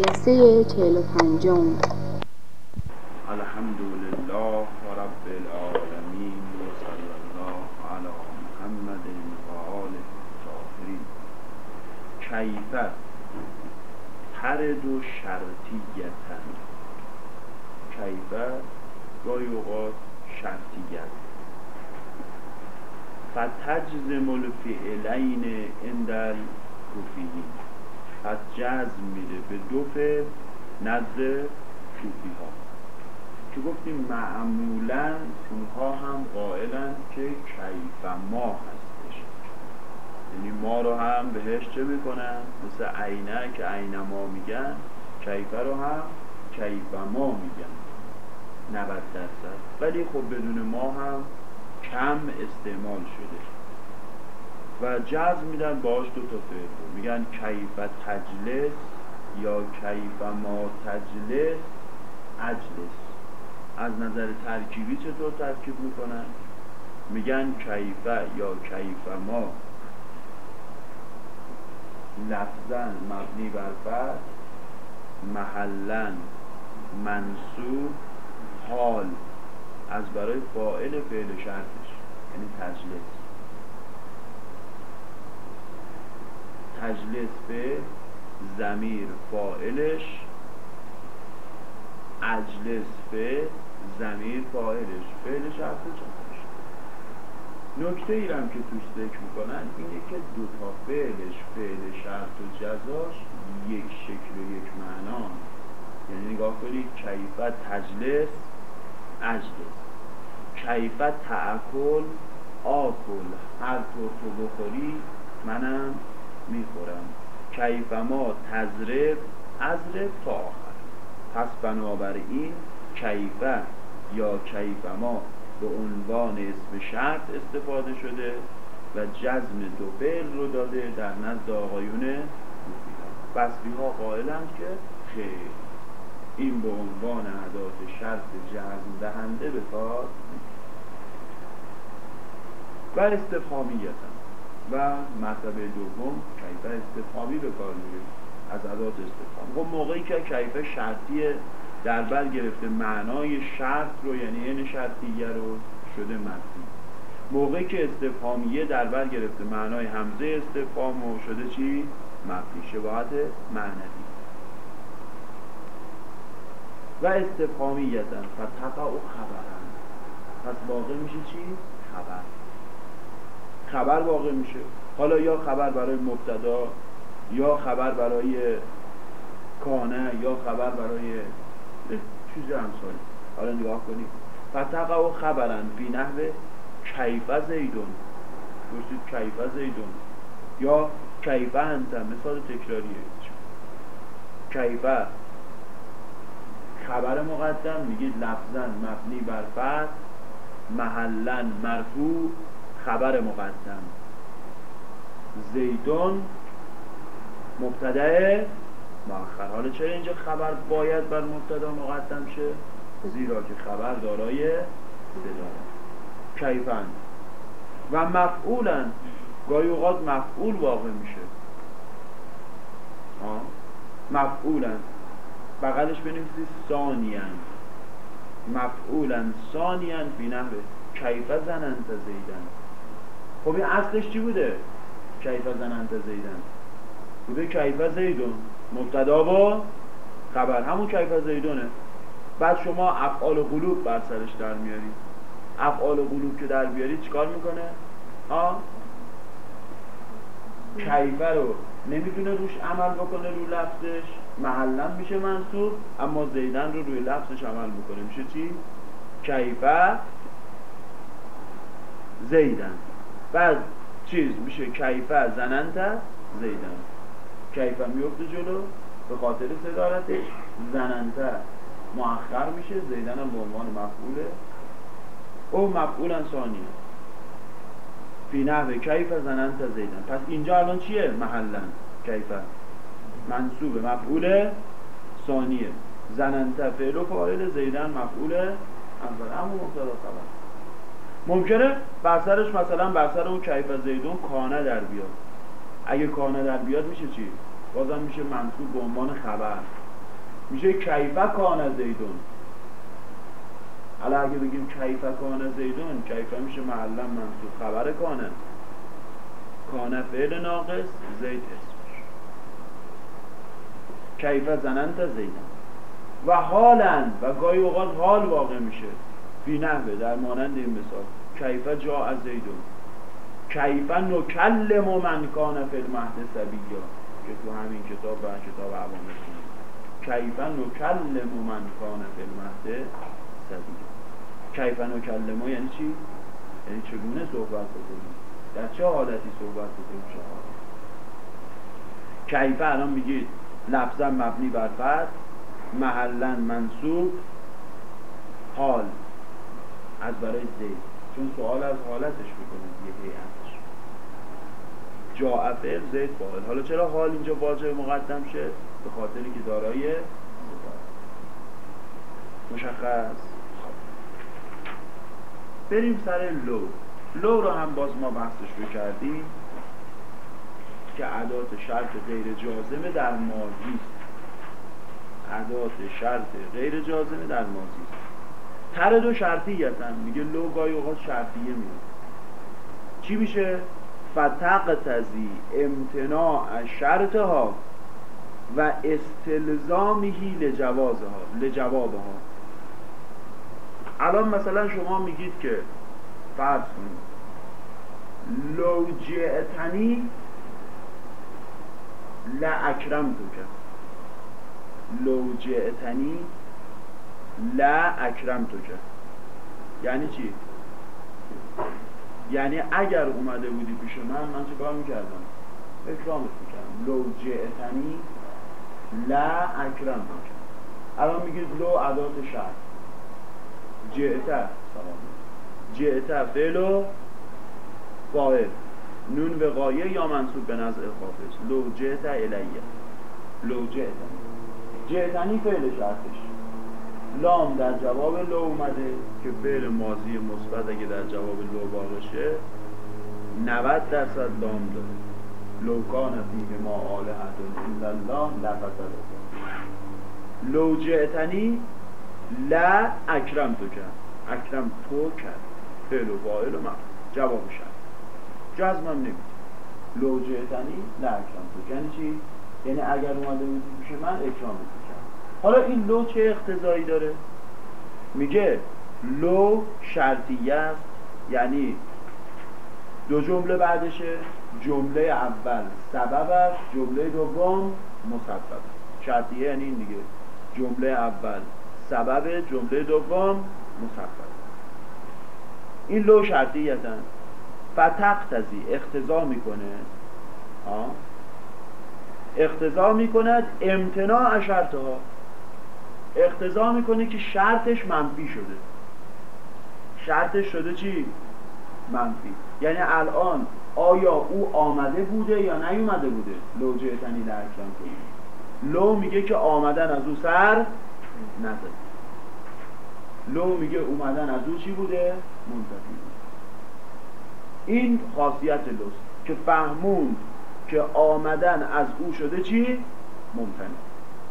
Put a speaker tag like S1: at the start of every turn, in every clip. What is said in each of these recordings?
S1: جلسه چهل و پنجم.
S2: الحمد لله رب العالمین و صلی الله علی محمد و آله الطاهرین. کیف ترد و شرطیتن. کیف گاهی اوقات شرطیت. فتجزم الفعلین عند الکوفیین. پس جزم میده به دو فعل نزد کوفی ها که گفتیم معمولا اونها هم قائلن که کیف ما هستش. یعنی ما رو هم بهش چه می‌کنن؟ مثل عینه که عینه ما میگن کیفه رو هم کیف ما میگن. 90 درصد. ولی خب بدون ما هم کم استعمال شده. و جزم میدن باش دو تا فعل میگن کیف تجلس یا کیف ما تجلس اجلس. از نظر ترکیبی چطور ترکیب می‌کنن؟ میگن کیفه یا کیف ما. لفظا مبنی بر فتح محلا منصوب حال. از برای فاعل فعل شرطش. یعنی تجلس. تجلس به زمیر فاعلش اجلس به زمیر فاعلش. فعل شرط چندش نکته ای هم که توش ذکر می‌کنن اینه که دو تا فعلش فعل شرط و جزاش یک شکل و یک معنا. یعنی نگاه کنید کیفت تجلس اجلس. کیفت تعکل آکل. هر طور تو بخوری منم می‌خورم. کیف ما تزرب ازرب تا آخر. پس بنابراین کیفه یا کیف ما به عنوان اسم شرط استفاده شده و جزم دو فعل رو داده در نزد آقایون بصری ها قائلند که خیر. این به عنوان عدات شرط جزم دهنده به کار و استفهامیتن. و مرتبه دوم کیفه استفهامی به کار میره از عدات استفهام خب موقعی که کیفه شرطی در بر گرفته معنای شرط رو یعنی این شرطیه رو شده منفی موقعی که استفهامیه در بر گرفته معنای همزه استفهام رو شده چی؟ منفی شباهت معنوی. و استفهامیتن فتقع و خبرن. پس واقع میشه چی؟ خبر. خبر واقع میشه. حالا یا خبر برای مبتدا یا خبر برای کانه یا خبر برای چیز همسالی حالا نگاه کنید فتقع و خبرن بی نحو کیفه زیدون. گوشتید کیفه زیدون. یا کیفه انت مثال تکراریه. کیفه خبر مقدم میگید لفظا مبنی بر فتح محلا مرفوع. خبر مقدم. زیدون مبتدا مؤخر حالا چرا اینجا خبر باید بر مبتدا مقدم شه؟ زیرا که خبر دارای صدا کیفن. و مفعولن. گاهی اوقات مفعول واقع میشه. مفعولن. بغلش بنویسید ثانیان مفعولن. ثانیان بی نحوه کیف زننت زیدن. خب این اصلش چی بوده؟ کیف زننت زیدن. بوده کیف زیدون. مبتدا و خبر. همون کیف زیدونه. بعد شما افعال قلوب بر سرش در میاری. افعال قلوب که در بیاری چیکار می‌کنه؟ ها؟ کیفه رو نمی‌تونه روش عمل بکنه رو لفظش. محلا میشه منصوب اما زیدن رو روی لفظش عمل می‌کنه میشه چی؟ کیفه زیدن. بعد چیز میشه کیفه زننت زیدن. کیفه میفته جلو به خاطر صدارتش زننته مؤخر میشه زیدن هم به عنوان مفعوله. او مفعولا ثانیه. فی نحو کیف زننت زیدن. پس اینجا الان چیه؟ محلا کیفه. منصوب مفعول ثانیه. زننته فعل و فاعل زیدن مفعول اول اما مبتدا خبر. ممکنه بر سرش مثلا بر سر اون کیف زیدون کانه در بیاد. اگه کانه در بیاد میشه چی؟ بازم میشه منصوب به عنوان خبر. میشه کیفه کان زیدون. حالا اگه بگیم کیفه کان زیدون کیفه میشه محلا منصوب خبر کانه. کانه فعل ناقص زید اسمش. کیفه زننت زیدن. و حالا و گاهی اوقات حال واقع میشه. بی نحوه در مانند این مثال. کیفه جا از زیدون. کیفه نکلم من کان فی المهد سبیا که تو همین کتاب و کتاب عوامل کیفه نکلم من کان فی المهد سبیا کیفه نکلم یعنی چی؟ یعنی چگونه صحبت بکنیم؟ در چه حالتی صحبت بکنیم شما؟ کیفه الان میگید لفظا مبنی بر فتح محلا منصوب حال از برای زید. چون سوال از حالتش می‌کنه یه هیئتش جا فعل زید فاعل حالا چرا حال اینجا واجب مقدم شد به خاطری که دارای مشخص. بریم سر لو. لو رو هم باز ما بحثش رو کردیم که عدات شرط غیر جازمه در ماضی عدات شرط غیر جازمه در ماضی تر دو شرطیتن میگه لو گاهی اوقات شرطیه میاد چی میشه؟ فتقتزی امتناع شرطها و استلزامهی لجوازها لجوابها. الان مثلا شما میگید که فرض کنید لو جئتنی تو کرد لو جئتنی لا اکرم تو کرد یعنی چی؟ یعنی اگر اومده بودی پیش من من چه کار می‌کردم؟ اکرامت می‌کردم. لو جئتنی لا اکرم تو کرد الان میگید لو ادات شرط سلام. جئت فعل فاعل. نون وقایه یا منصوب به نزع خافض لو جئت الیه. لو جئتنی جئتنی فعل شرطش لام در جواب لو اومده. که فعل ماضی مثبت اگه در جواب لو واقع شه 90 درصد لام داره. لو کان فیهما آلهة الا الله لفسدتا لو جئتنی لا اکرمتک. اکرم تو کرد. فعل و فاعل و جواب شد جزمم نمیده لو جئتنی لاکرمتک یعنی چی؟ یعنی اگر اومده بودی پیش من اکرام حالا این لو چه اقتضایی داره؟ میگه لو شرطیه است یعنی دو جمله بعدشه جمله اول سبب است جمله دوم مسبب شرطیه یعنی این دیگه. جمله اول سبب جمله دوم مسبب. این لو شرطیتن. فتقتزی اختضا می‌کنه. اختضا می‌کند امتناع شرطها. اقتضا می‌کنه که شرطش منفی شده. شرطش شده چی؟ منفی. یعنی الان آیا او آمده بوده یا نیومده بوده؟ لو جهتنی در کنی لو میگه که آمدن از او سر نزد. لو میگه اومدن از او چی بوده؟ منتفی این خاصیت لوست که فهمون که آمدن از او شده چی؟ ممتنه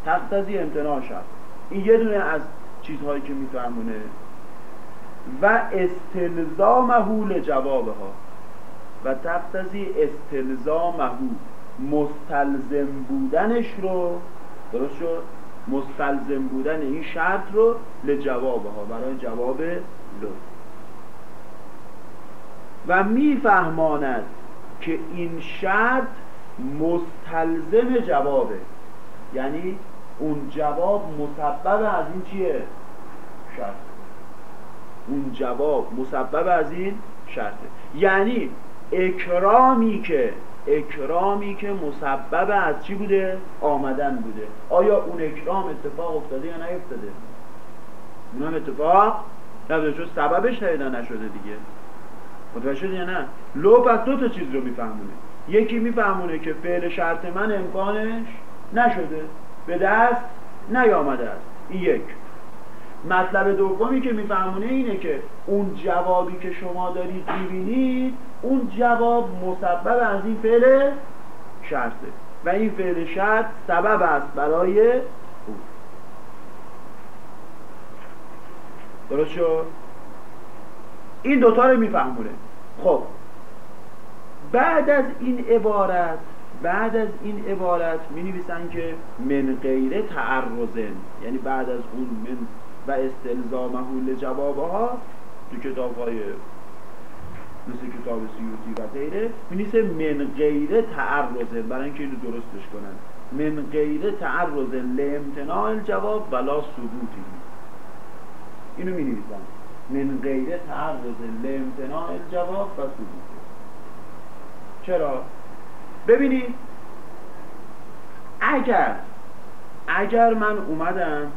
S2: تقتضی امتناع شد این یه دونه از چیزهایی که میفهمونه. و استلزامه جواب ها و تقتضی استلزامه مستلزم بودنش رو درست شد؟ مستلزم بودن این شرط رو لجواب ها برای جواب لو. و میفهماند که این شرط مستلزم جوابه. یعنی اون جواب مسبب از این چیه؟ شرط اون جواب مسبب از این شرطه یعنی اکرامی که اکرامی که مسبب از چی بوده؟ آمدن بوده آیا اون اکرام اتفاق افتاده یا نیفتاده؟ اون هم اتفاق نبوده چون سببش پیدا نشده دیگه متوجه شده یا نه؟ لو پس دو تا چیز رو میفهمونه یکی میفهمونه که فعل شرط من امکانش نشده به دست نیامده است. این یک. مطلب دومی که میفهمونه اینه که اون جوابی که شما دارید می‌بینید اون جواب مسبب از این فعل شرطه. و این فعل شرط سبب است برای او درست شد؟ این دوتا رو میفهمونه. خب بعد از این عبارت بعد از این عبارت می نویسن که من غیر تعرضن یعنی بعد از اون من و استلزامه جوابه ها تو کتاب های مثل کتاب سیوتی و غیره می من غیر تعرضن برای اینکه اینو درستش کنن. من غیر تعرضن لامتناع الجواب ولا ثبوتی اینو می نویسن من غیر تعرض لامتناع الجواب و ثبوت. چرا؟ ببینید اگر اگر من اومدم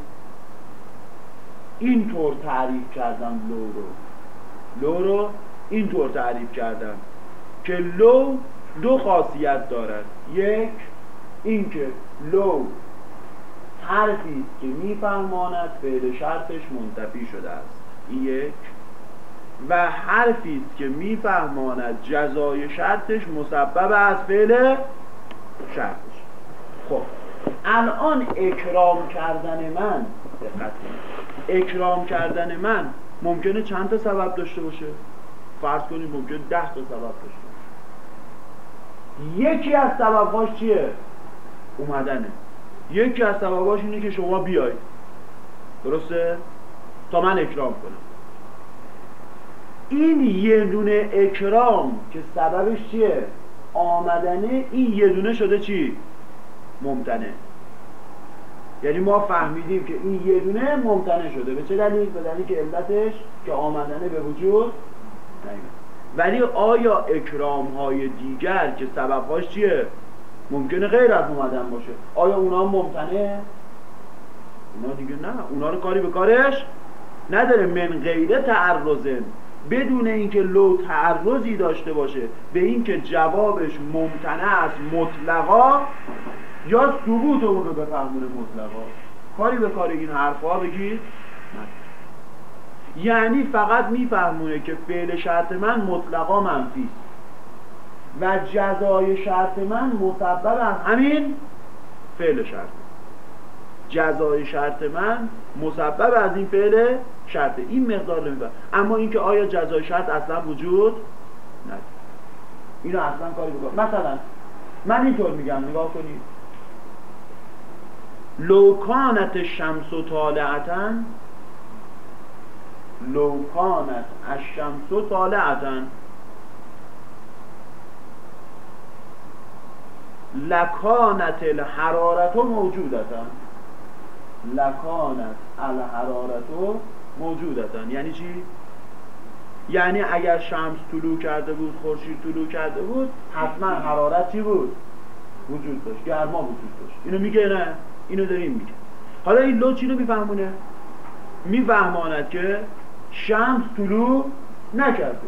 S2: اینطور تعریف کردم لو رو. لو رو اینطور تعریف کردم که لو دو خاصیت دارد. یک اینکه لو حرفی که میفهماند فعل شرطش منتفی شده است. این یک. و حرفی است که میفهماند جزای شرطش مسبب از فعل شرطش. خب الان اکرام کردن من دقت اکرام کردن من ممکنه چند تا سبب داشته باشه؟ فرض کنید ممکنه ده تا سبب داشته باشه. یکی از سببهاش چیه؟ اومدنه. یکی از سببهاش اینه که شما بیاید درسته؟ تا من اکرام کنم. این یه دونه اکرام که سببش چیه؟ آمدنه این یه دونه شده چی؟ ممتنه. یعنی ما فهمیدیم که این یه دونه ممتنه شده. به چه دلیل؟ به دلیل که علتش که آمدنه به وجود ولی آیا اکرام های دیگر که سببهاش چیه؟ ممکنه غیر از اومدن باشه. آیا اونا ممتنه؟ اونا دیگه نه. اونا رو کاری به کارش نداره. من غیره تعرضن. بدون اینکه لو تعرضی داشته باشه به اینکه جوابش ممتنع است مطلقا یا ثبوت اون رو بفهمونه مطلقا. کاری به کار این حرفها بگید یعنی فقط میفهمونه که فعل شرط من مطلقا منفی و جزای شرط من مسبب از همین فعل شرط. جزای شرط من مسبب از این فعل شرطه این مقدار نمیبر اما اینکه آیا جزای شرط اصلا وجود نداره. اینو اصلا کاری بکن مثلا من اینطور میگم نگاه کنید لو کانت الشمس طالعة لو کانت الشمس طالعة لکانت الحرارة موجودة لکانت الحرارة موجودة یعنی چی؟ یعنی اگر شمس طلوع کرده بود خورشید طلوع کرده بود حتما حرارت چی بود؟ وجود داشت گرما وجود داشت اینو میگه نه اینو داریم میگه حالا این لو چی رو میفهمونه؟ میفهماند که شمس طلوع نکرده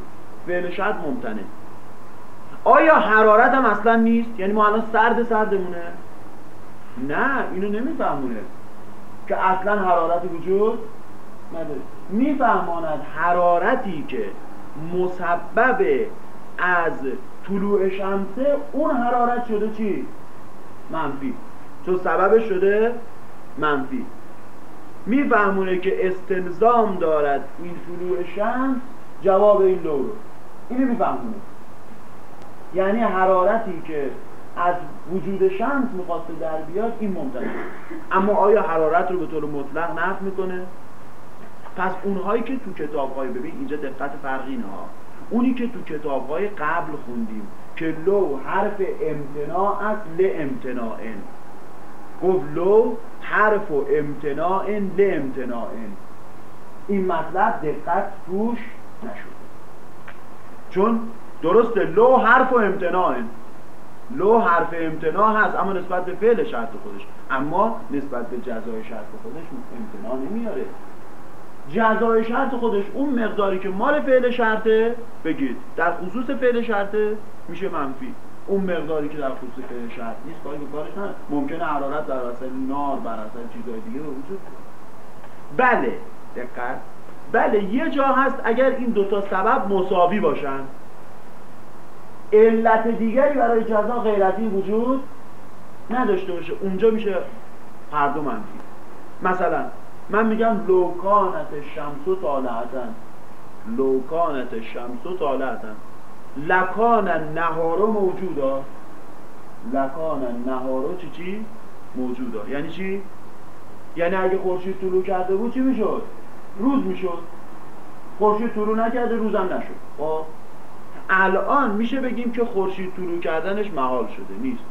S2: فعل شرط ممتنه آیا حرارت هم اصلا نیست؟ یعنی ما الان سرد سردمونه؟ نه اینو نمیفهمونه که اصلا حرارت وجود نداره. میفهماند حرارتی که مسبب از طلوع شمسه اون حرارت شده چی؟ منفی. چون سببش شده منفی. میفهمونه که استلزام دارد این طلوع شمس جواب این لو رو. اینو میفهمونه. یعنی حرارتی که از وجود شمس می‌خواسته در بیاد این ممتنه اما آیا حرارت رو به طور مطلق نفت می‌کنه؟ پس اونهایی که تو کتاب های ببین اینجا دقت فرقینه ها اونی که تو کتاب های قبل خوندیم که لو حرف امتناع است لامتناع گفت لو حرف و امتناع لامتناع این مطلب دقت توش نشد. چون درست لو حرف و امتناع لو حرف امتناع هست اما نسبت به فعل شرط خودش. اما نسبت به جزای شرط خودش امتناع نمیاره. جزای شرط خودش اون مقداری که مال فعل شرطه بگید در خصوص فعل شرطه میشه منفی. اون مقداری که در خصوص فعل شرط نیست کاری کارش نه ممکنه حرارت در اثر نار بر اثر چیزای دیگه وجود بله دقت. بله یه جا هست اگر این دوتا سبب مساوی باشن علت دیگری برای جزا غیرتی وجود نداشته باشه. اونجا میشه هر دو منفی مثلا من میگم لو کانت الشمس طالعة. لو کانت الشمس طالعة. لکان النهار موجودا. لکان النهار چی چی؟ موجودا. یعنی چی؟ یعنی اگه خورشید طلوع کرده بود چی می‌شد؟ روز می‌شد. خورشید طلوع نکرده روزم نشد. خب؟ الان میشه بگیم که خورشید طلوع کردنش محال شده نیست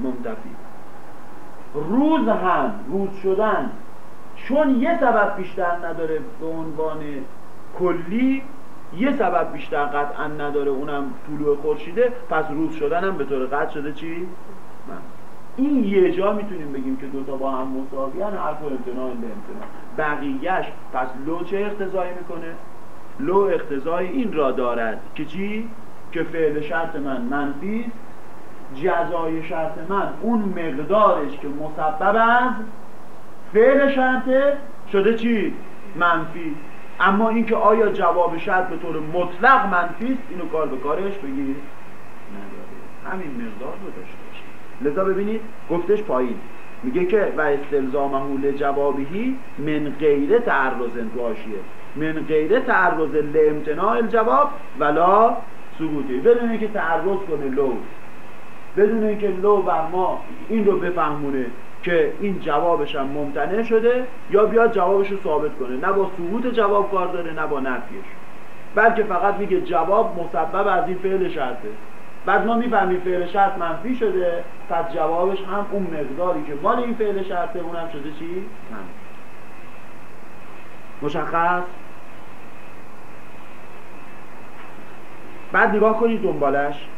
S2: منتفی روز هم روز شدن چون یه سبب بیشتر نداره به عنوان کلی یه سبب بیشتر قطعا نداره اونم طلوع خورشیده پس روز شدن هم به طور قطع شده چی؟ من. این یه جا می‌تونیم بگیم که دوتا با هم مساویان حرف و امتناع به امتناع بقیهش پس لو چه اختزایی می‌کنه؟ لو اختزای این را دارد که چی؟ که فعل شرط من منفی جزای شرط من اون مقدارش که مسبب از فعل شرطه شده چی؟ منفی. اما اینکه آیا جواب شرط به طور مطلق منفی است اینو کار به کارش بگیر. نداره همین مقدار رو داشته باشه لذا ببینید گفتش پایین. میگه که و استلزامه جوابی من غیر تعرض انتواشیه من غیر تعرض لامتناع الجواب ولا ثبوتی بدون اینکه تعرض کنه لو. بدون اینکه لو بر ما این رو بفهمونه که این جوابش هم ممتنع شده یا بیاد جوابش رو ثابت کنه. نه با ثبوت جواب کار داره نه با نفیش. بلکه فقط میگه جواب مسبب از این فعل شرطه. بعد ما می‌فهمیم فعل شرط منفی شده پس جوابش هم اون مقداری که مال این فعل شرطه اونم شده چی؟ منفی. مشخص؟ بعد نگاه کنید دنبالش.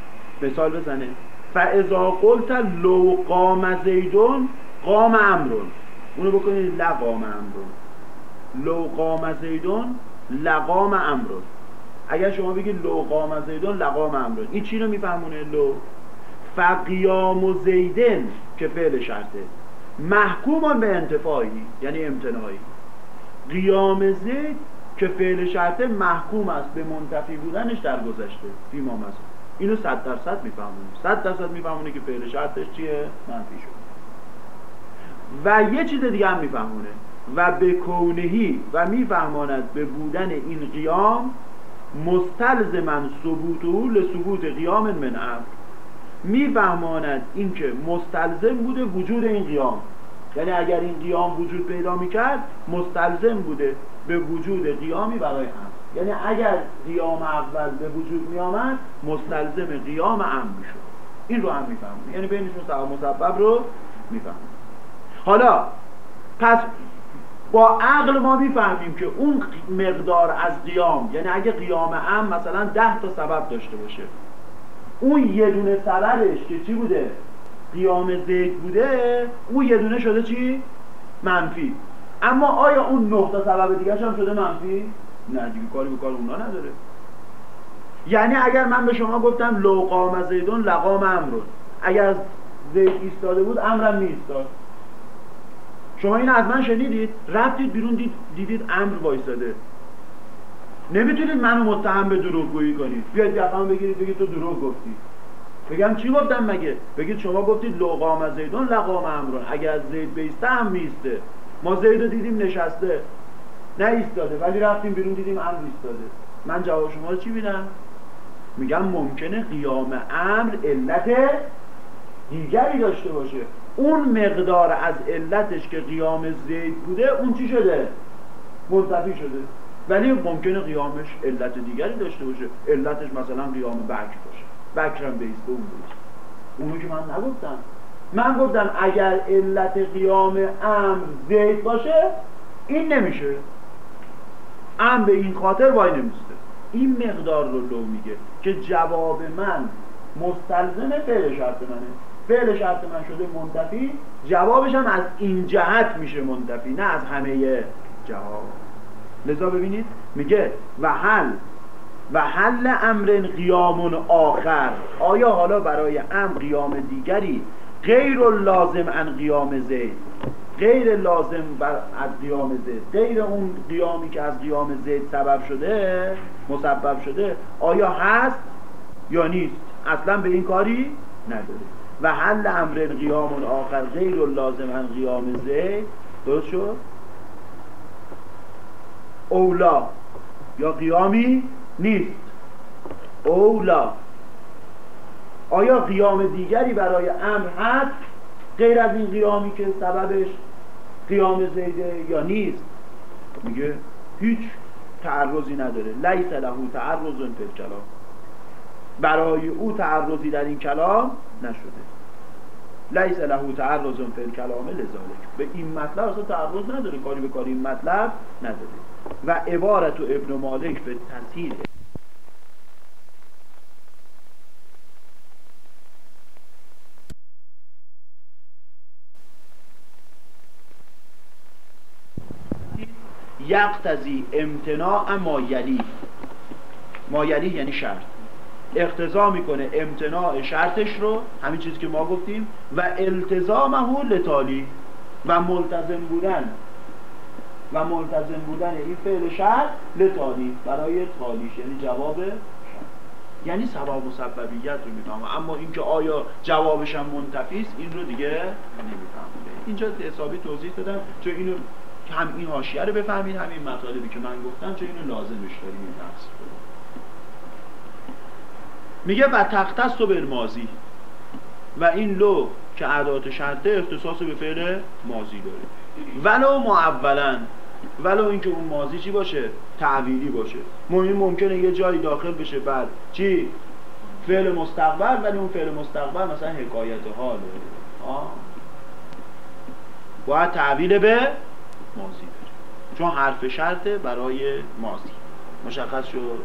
S2: مثال بزنه. فاذا قلت لو قام زیدون قام امرون اونو بکنید لقام امرون لو قام زیدون لقام امرون اگر شما بگید لو قام زیدون لقام امرون این چی رو میفهمونه لو؟ فقیام و زیدن که فعل شرطه. محکومان به انتفاعی یعنی امتناعی. قیام زید که فعل شرطه محکوم است به منتفی بودنش در گذشته فیما مثلا اینو صد درصد میفهمونه صد درصد میفهمونه که فعل شرطش چیه؟ منفی شد. و یه چیز دیگه هم میفهمونه. و به کونهی و میفهماند به بودن این قیام مستلزمن ثبوته لثبوت قیام من امر میفهماند اینکه مستلزم بوده وجود این قیام. یعنی اگر این قیام وجود پیدا می‌کرد مستلزم بوده به وجود قیامی برای هم. یعنی اگر قیام اول به وجود میآمد مستلزم قیام امر می‌شد. این رو هم میفهمونه یعنی بینشون سبب مسبب رو میفهمونه حالا پس با عقل ما می‌فهمیم که اون مقدار از قیام یعنی اگه قیام ام مثلا ده تا سبب داشته باشه. اون یه دونه سببش که چی بوده؟ قیام زید بوده اون یه دونه شده چی؟ منفی. اما آیا اون نه تا سبب دیگه هم شده منفی؟ نه دیگه کاری به کار اونا نداره. یعنی اگر من به شما گفتم لو قام زیدون لقام امرون اگر زید ایستاده بود امرم نیستاد. شما این از من شنیدید؟ رفتید بیرون دید دیدید امر وایساده نمی‌تونید منو متهم به دروغ گویی کنید. بیاید یقام بگیرید بگید تو دروغ گفتی. بگم چی گفتم مگه؟ بگید شما گفتید لقام زیدون لقام امرون. اگر زید بیسته هم میسته ما زید رو دیدیم نشسته. نه ایستاده ولی رفتیم بیرون دیدیم امر ایستاده. من جواب شما چی میدم؟ میگم ممکنه قیام امر علت دیگری داشته باشه. اون مقدار از علتش که قیام زید بوده اون چی شده؟ منتفی شده. ولی ممکنه قیامش علت دیگری داشته باشه. علتش مثلا قیام بکر باشه. بکرم بیسته اون بود اونو که من نگفتم. من گفتم اگر علت قیام امر زید باشه این نمیشه. ام به این خاطر وای نمیسته. این مقدار رو لو میگه که جواب من مستلزم فعل شرط منه. فعل شرط من شده منتفی. جوابش هم از این جهت میشه منتفی نه از همه جواب لذا ببینید میگه و حل و حل امر قیام آخر. آیا حالا برای امر قیام دیگری غیر لازم ان قیام زید؟ غیر لازم بر از قیام زید. غیر اون قیامی که از قیام زید سبب شده مسبب شده آیا هست یا نیست؟ اصلا به این کاری نداره و حل امر قیام آخر غیر لازم ان قیام زید درست شد؟ اولا یا قیامی نیست. اولا آیا قیام دیگری برای امر هست؟ غیر از این قیامی که سببش قیام زیده یا نیست. میگه هیچ تعرضی نداره. لیس له تعرض فی کلام برای او تعرضی در این کلام نشده. لیس له تعرض فی کلام لذالک به این مطلب اصلا تعرض نداره. کاری به کاری این مطلب نداره. و عبارت و ابن مالک به تصحیح یقتزی امتناع مایلی مایلی یعنی شرط. اقتضا می‌کنه امتناع شرطش رو همین چیزی که ما گفتیم و التزامه لتالی و ملتزم بودن. و ملتزم بودن این فعل شرط لتالی برای تالیش یعنی جواب یعنی سبب و سببیت رو می‌فهمه اما اینکه آیا جوابش هم منتفی این رو دیگه نمی‌فهمه اینجا حسابی توضیح دادم. چون اینو هم این حاشیه رو بفهمید همین مطالبی که من گفتم چون اینو لازمش داریم این درس میگه و تختص به الماضی و این لو که عدات شرطه اختصاص به فعل ماضی داره. ولو معولا ولو اینکه اون ماضی چی باشه؟ تعویلی باشه. مهم ممکنه یه جایی داخل بشه بعد چی؟ فعل مستقبل ولی اون فعل مستقبل مثلا حکایت حاله. آه. باید تعویل به ماضی بره. چون حرف شرطه برای ماضی. مشخص شد؟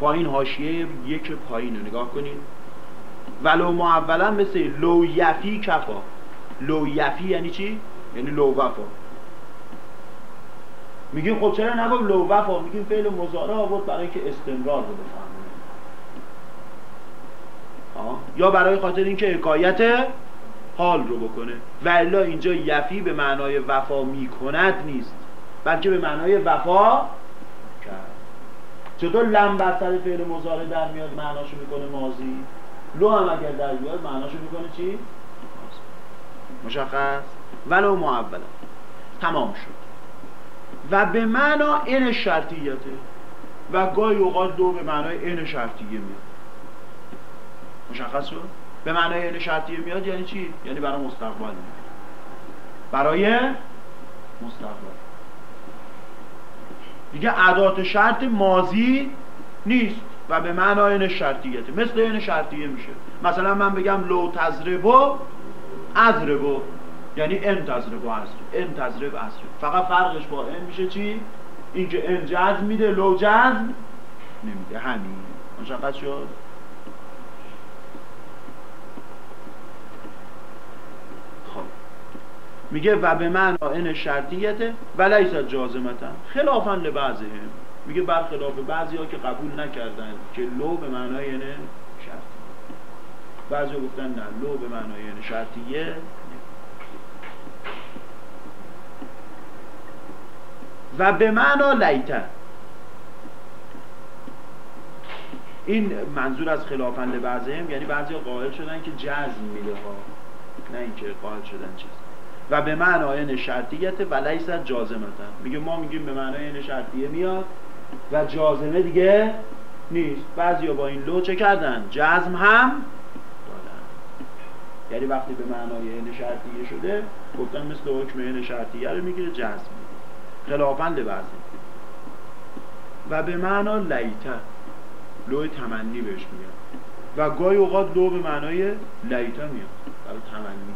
S2: پایین حاشیه یک پایین رو نگاه کنید. ولو معولا مثل لو یفی کفا. لو یفی یعنی چی؟ یعنی لو وفا. میگیم خب چرا نگم لو وفا؟ میگیم فعل مزاره آورد برای اینکه استمرار رو بفهمه. یا برای خاطر اینکه حکایت حال رو بکنه. و الا اینجا یفی به معنای وفا می‌کند نیست بلکه به معنای وفا کرد. چطور لم بر سر فعل مزاره در میاد؟ معناشو می‌کنه ماضی. لو هم اگر در بیاد معناشو می‌کنه چی؟ مشخص؟ ولو معولا. تمام شد. و به معنا این شرطیته و گاهی اوقات دو به معنای این شرطیه میاد. مشخص شد؟ به معنای این شرطیه میاد یعنی چی؟ یعنی برای مستقبل. میاد برای مستقبل. دیگه عدات شرط ماضی نیست و به معنای این شرطیته. مثل این شرطیه میشه. مثلا من بگم لو تزربو ازربو. یعنی ان تزربو ازرب ان تزرب ازرب فقط فرقش با ان میشه چی؟ اینکه ان جزم میده لو جزم نمیده. همین. مشخص شد؟ خب. میگه و به معنی این شرطیته و لیست جازمتا خلافا لبعضهم. میگه برخلاف بعضی ها که قبول نکردن که لو به معنای این شرطی بعضی گفتن نه لو به معنای این شرطیه. و به معنا لیته این منظور از خلافن لبعضهم یعنی بعضی قائل شدن که جزم میده ها نه اینکه قائل شدن چیز. و به معنای این شرطیت و لیست جازمتا. میگه ما میگیم به معنای این شرطیه میاد و جازمه دیگه نیست. بعضی با این لو چه کردن؟ جزم هم یعنی وقتی به معنای این شرطیه شده گفتن مثل حکم این شرطیه رو می‌گیره جزم خلافند بعضی. و به معنا لیته لو تمنی بهش میاد و گاهی اوقات لو به معنای لیته میاد. برای تمنی.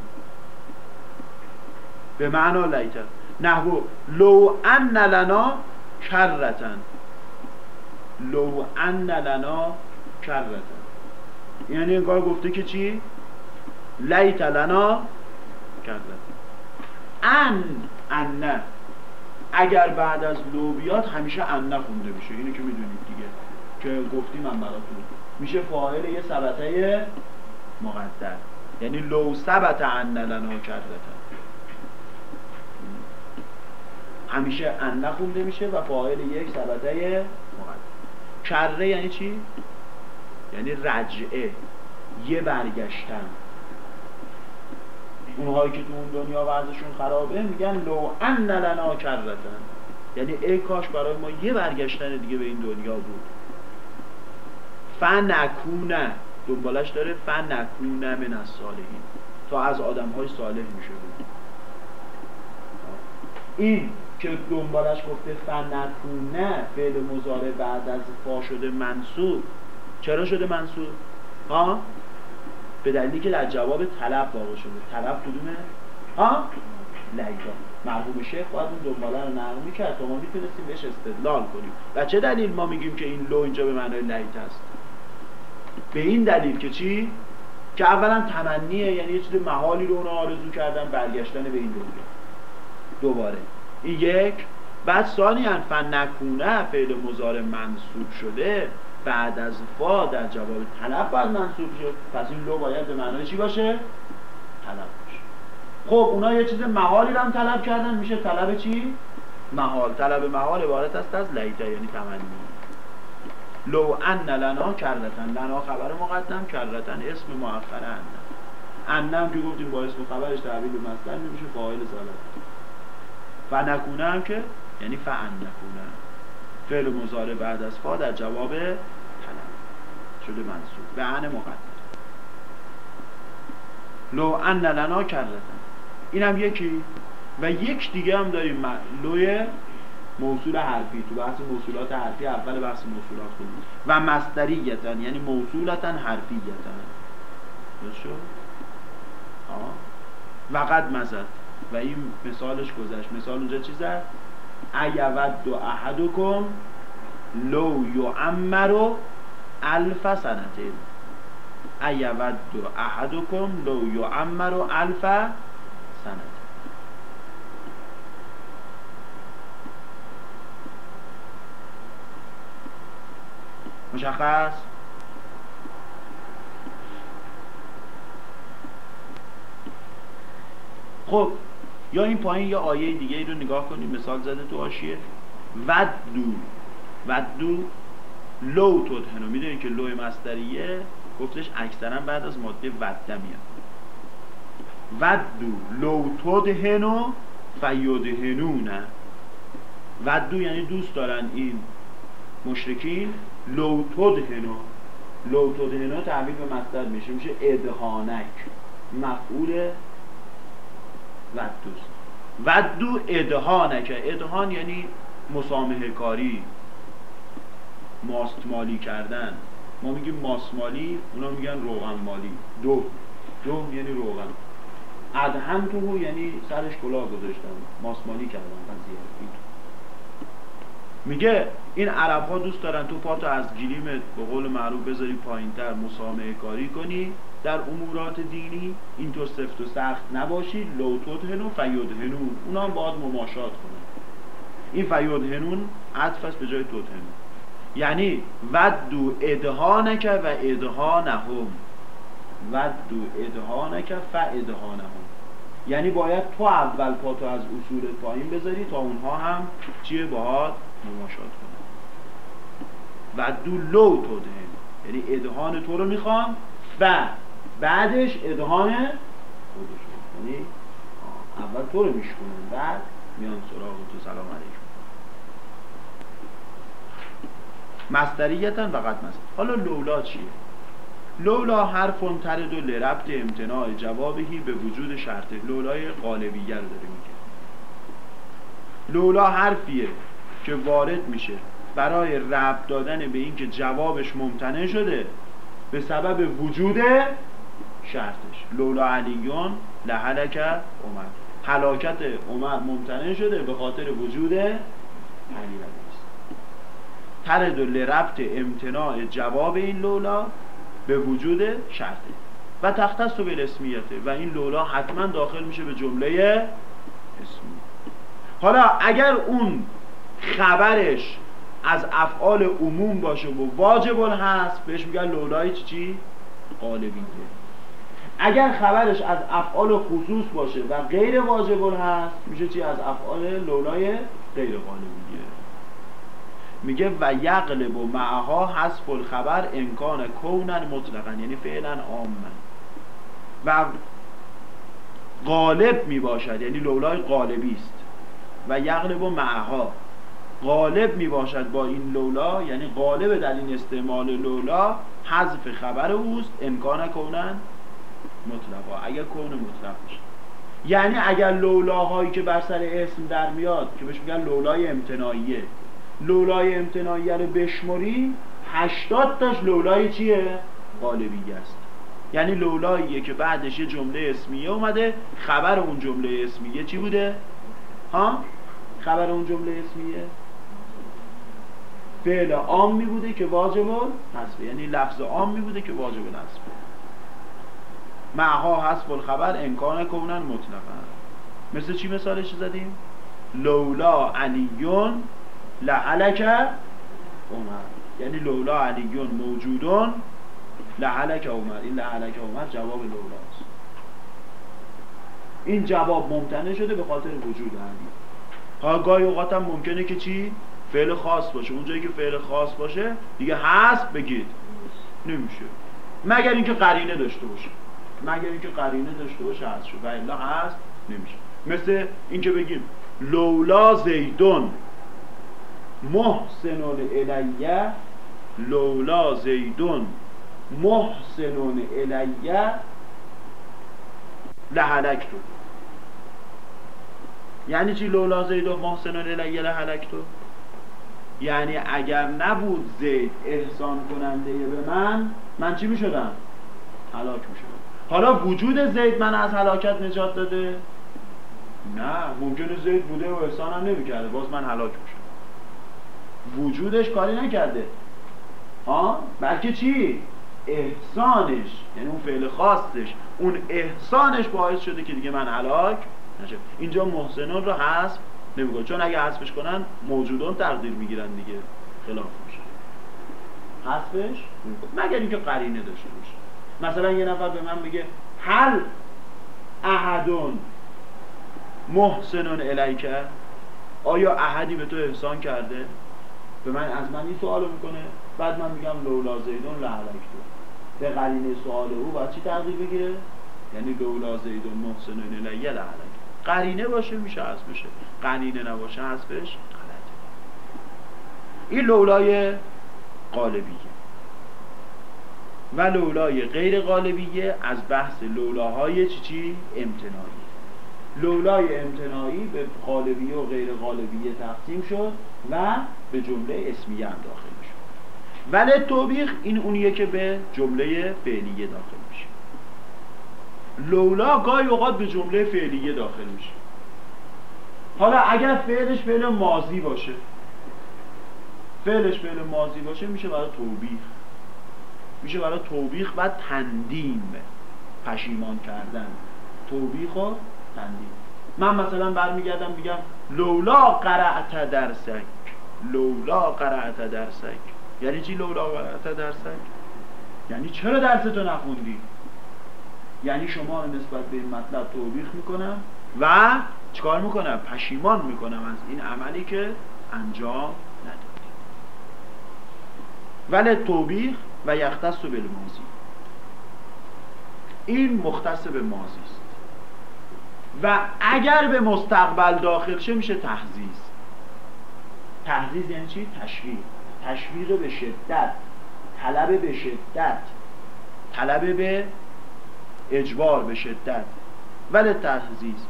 S2: به معنا لیته نحو لو ان لنا کرتن. لو ان لنا کرتن. یعنی انگار گفته که چی؟ لیت لنا کرتن ان ان اگر بعد از لو بیاد همیشه ان خونده میشه. اینو که می‌دونید دیگه. که گفتیم من براتون. میشه فاعل یه سبته مقدر یعنی لو ثبت ان لنا کرتن همیشه ان خونده میشه و فاعل یک سبته مقدر کره یعنی چی؟ یعنی رجعه. یه برگشتن. اونهایی که تو اون دنیا وضعشون خرابه میگن لو ان لنا کرتن یعنی ای کاش برای ما یه برگشتن دیگه به این دنیا بود. فنکونه دنبالش داره فنکونه من از صالحین تا از آدم های صالح میشه بود. این که دنبالش گفته فنکونه فعل مزاره بعد از فا شده منصوب چرا شده منصوب؟ ها؟ به دلیلی که در جواب طلب واقع شده. طلب کدومه؟ ها؟ لیتا مرحوم شیخ باید اون دنباله رو نقل می‌کرد. تا ما می‌تونستیم بهش استدلال کنیم. و چه دلیل ما میگیم که این لو اینجا به معنای لیت است؟ به این دلیل که چی؟ که اولا تمنیه یعنی یه چیز محالی رو اونا آرزو کردن برگشتن به این دنیا دوباره. این یک. بعد ثانیا فنکونه فعل مزار منصوب شده. بعد از فا در جواب طلب باید منصوب شد. پس این لو باید به معنای چی باشه؟ طلب باشه. خب اونا یه چیز محالی رو هم طلب کردن. میشه طلب چی؟ محال طلب محال عبارت است از لیتا یعنی تمنی. لو ان لنا کرلتن لنا خبر مقدم کرلتن اسم مؤخر ان. انم که گفتیم با اسم خبرش تحویل به مصدر نمیشه فاعل زالت فنکونه هم که یعنی فعن نکونه فعل مزاره بعد از فا در جواب طلب شده منصوب. به ان مقدم لو ان لنا کرلتن اینم یکی و یک دیگه هم داریم. لوی موصول حرفی تو بحث موصولات حرفی اول بحث موصولات خودیم و مصدریتن یعنی موصولتا حرفیتن. شد؟ و قد مزد. و این مثالش گذشت. مثال اونجا چیز هست ایود دو احدکم لو یعمر الف سنتین ایود دو احدکم لو یعمر الف سنتین مشخص؟ خب یا این پایین یا آیه دیگه ای رو نگاه کنیم مثال زده تو آشیه. ودو ودو لو تدهنو. می‌دونید که لو مستریه گفتش اکثرا بعد از ماده وده میاد ودو لو تدهنو فیدهنونه ودو یعنی دوست دارن این مشرکین. لو تدهنو. لو تدهنو تعبیر به مصدر میشه. میشه ادهانک. مفعول ودوست ودو ادهانکه ادهان یعنی مسامحه کاری ماستمالی کردن. ما میگیم ماستمالی اونا میگن روغن مالی. دو. دو یعنی روغن. ادهن تو یعنی سرش کلاه گذاشتن. ماستمالی کردن. میگه. این عرب ها دوست دارن تو پاتو از گیریم به قول معروف بذاری پایین تر مسامعه کاری کنی. در امورات دینی این تو سفت و سخت نباشی لو فیود هنون اونا هم باید مماشات کنن. این فیود هنون عطف است به جای توت هنون یعنی ودو ادهانک و ادهانهم. ودو ادهانک و ادهانهم. یعنی باید تو اول پاتو از اصول پایین بذاری تا اونها هم چیه باهات مماشات کنن. و دو لو تو یعنی ادهان تو رو می‌خوام و بعدش ادهان خودشون یعنی اول تو رو میشکنن بعد میان سراغ تو. سلام علیکم. مستریتن فقط مست حالا لولا چیه؟ لولا حرف ترد و لربط امتناع جوابهی به وجود شرطه. لولای قالبیه رو داره میگه. لولا حرفیه که وارد میشه. برای رب دادن به اینکه جوابش ممتنع شده به سبب وجود شرطش لولا علیون لحلک عمر. حلاکت عمر ممتنع شده به خاطر وجود علی ترد لربط امتناع جواب این لولا به وجود شرطه. و تختص به اسمیته و این لولا حتما داخل میشه به جمله اسمی. حالا اگر اون خبرش از افعال عموم باشه و واجب هست بهش میگن لولای چی؟ قالبیه. اگر خبرش از افعال خصوص باشه و غیر واجب هست میشه چی؟ از افعال لولای غیر قالبیه میگه. و یقلب و معها حذف الخبر امکان کونن مطلقا یعنی فعلا عامن و غالب می باشد یعنی لولای غالبی است. و یغلب و معها غالب می باشد با این لولا یعنی غالب در این استعمال لولا حذف خبر اوست امکان کونن مطلقا اگر کون مطلق بشه یعنی اگر لولاهایی که بر سر اسم در میاد که بهش میگن لولای امتناعیه لولای امتناعیه رو بشموری 80 تاش لولای چیه؟ غالبیه است یعنی لولاییه که بعدش یه جمله اسمیه اومده خبر اون جمله اسمیه چی بوده؟ ها؟ خبر اون جمله اسمیه؟ فعل عامی بوده که واجب حذف یعنی لفظ عامی بوده که واجب حذف معها حذف الخبر امکان کونن مطلقا. مثل چی مثالش زدیم؟ لولا علیون لعلک عمر. یعنی لولا علیون موجودون لعلک عمر. این لعلک عمر جواب لولاست. این جواب ممتنه شده به خاطر وجود علی ها گاهی اوقات هم ممکنه که چی؟ فعل خاص باشه. اونجایی که فعل خاص باشه دیگه هست بگید. نمیشه. مگر اینکه قرینه داشته باشه مگر اینکه قرینه داشته باشه هست شد. و الا هست نمیشه. مثل اینکه بگیم لولا زیدون. محسنون الیه لولا زیدون. محسنون الیه لحلکتو یعنی چی لولا زیدون محسنون الیه لحلکتو یعنی اگر نبود زید احسان کننده به من من چی می شدم؟ حلاک می شدم حالا وجود زید من از حلاکت نجات داده؟ نه ممکنه زید بوده و احسان هم نمی کرده باز من حلاک می شدم وجودش کاری نکرده. ها؟ بلکه چی؟ احسانش. یعنی اون فعل خاصش. اون احسانش باعث شده که دیگه من حلاک نشه. اینجا محسنون رو حذف نمی‌کنه. چون اگه حذفش کنن موجودان تقدیر می‌گیرن دیگه. خلاف میشه. حذفش؟ مگر اینکه قرینه داشته باشه. مثلا یه نفر به من بگه هل احدون محسنون الیکه آیا احدی به تو احسان کرده؟ به من از من این سوالو می‌کنه. بعد من میگم لولا زیدون لعلکتو به قرینه سوال او باید چی تقدیر بگیره؟ یعنی لولا زیدون محسنون الیه لعلکتو قرینه باشه میشه حذف بشه. قرینه نباشه حذفش غلطه. این لولای قالبیه. و لولای غیر قالبیه از بحث لولاهای چی چی؟ امتناعی. لولای امتناعی به قالبیه و غیر قالبیه تقسیم شد و به جمله اسمیه هم داخل شد ولی توبیخ این اونیه که به جمله فعلیه داخل میشه. لولا گاهی اوقات به جمله فعلیه داخل میشه. حالا اگر فعلش فعل ماضی باشه فعلش فعل ماضی باشه میشه برای توبیخ. میشه برای توبیخ و تندیم پشیمان کردن. توبیخ و تندیم. من مثلا برمیگردم میگم لولا قرعت درسک لولا قرعت درسک یعنی چی لولا قرعت درسک یعنی چرا درستو نخوندی؟ یعنی شما رو نسبت به این مطلب توبیخ می‌کنم و چکار می‌کنم؟ پشیمان می‌کنم از این عملی که انجام ندادی. ولی توبیخ و یختص به مازی این مختص به مازی است. و اگر به مستقبل داخل شه میشه تحزیز تحزیز یعنی چی؟ تشویق. تشویق به شدت. طلب به شدت. طلب به اجبار به شدت. ولی تحزیز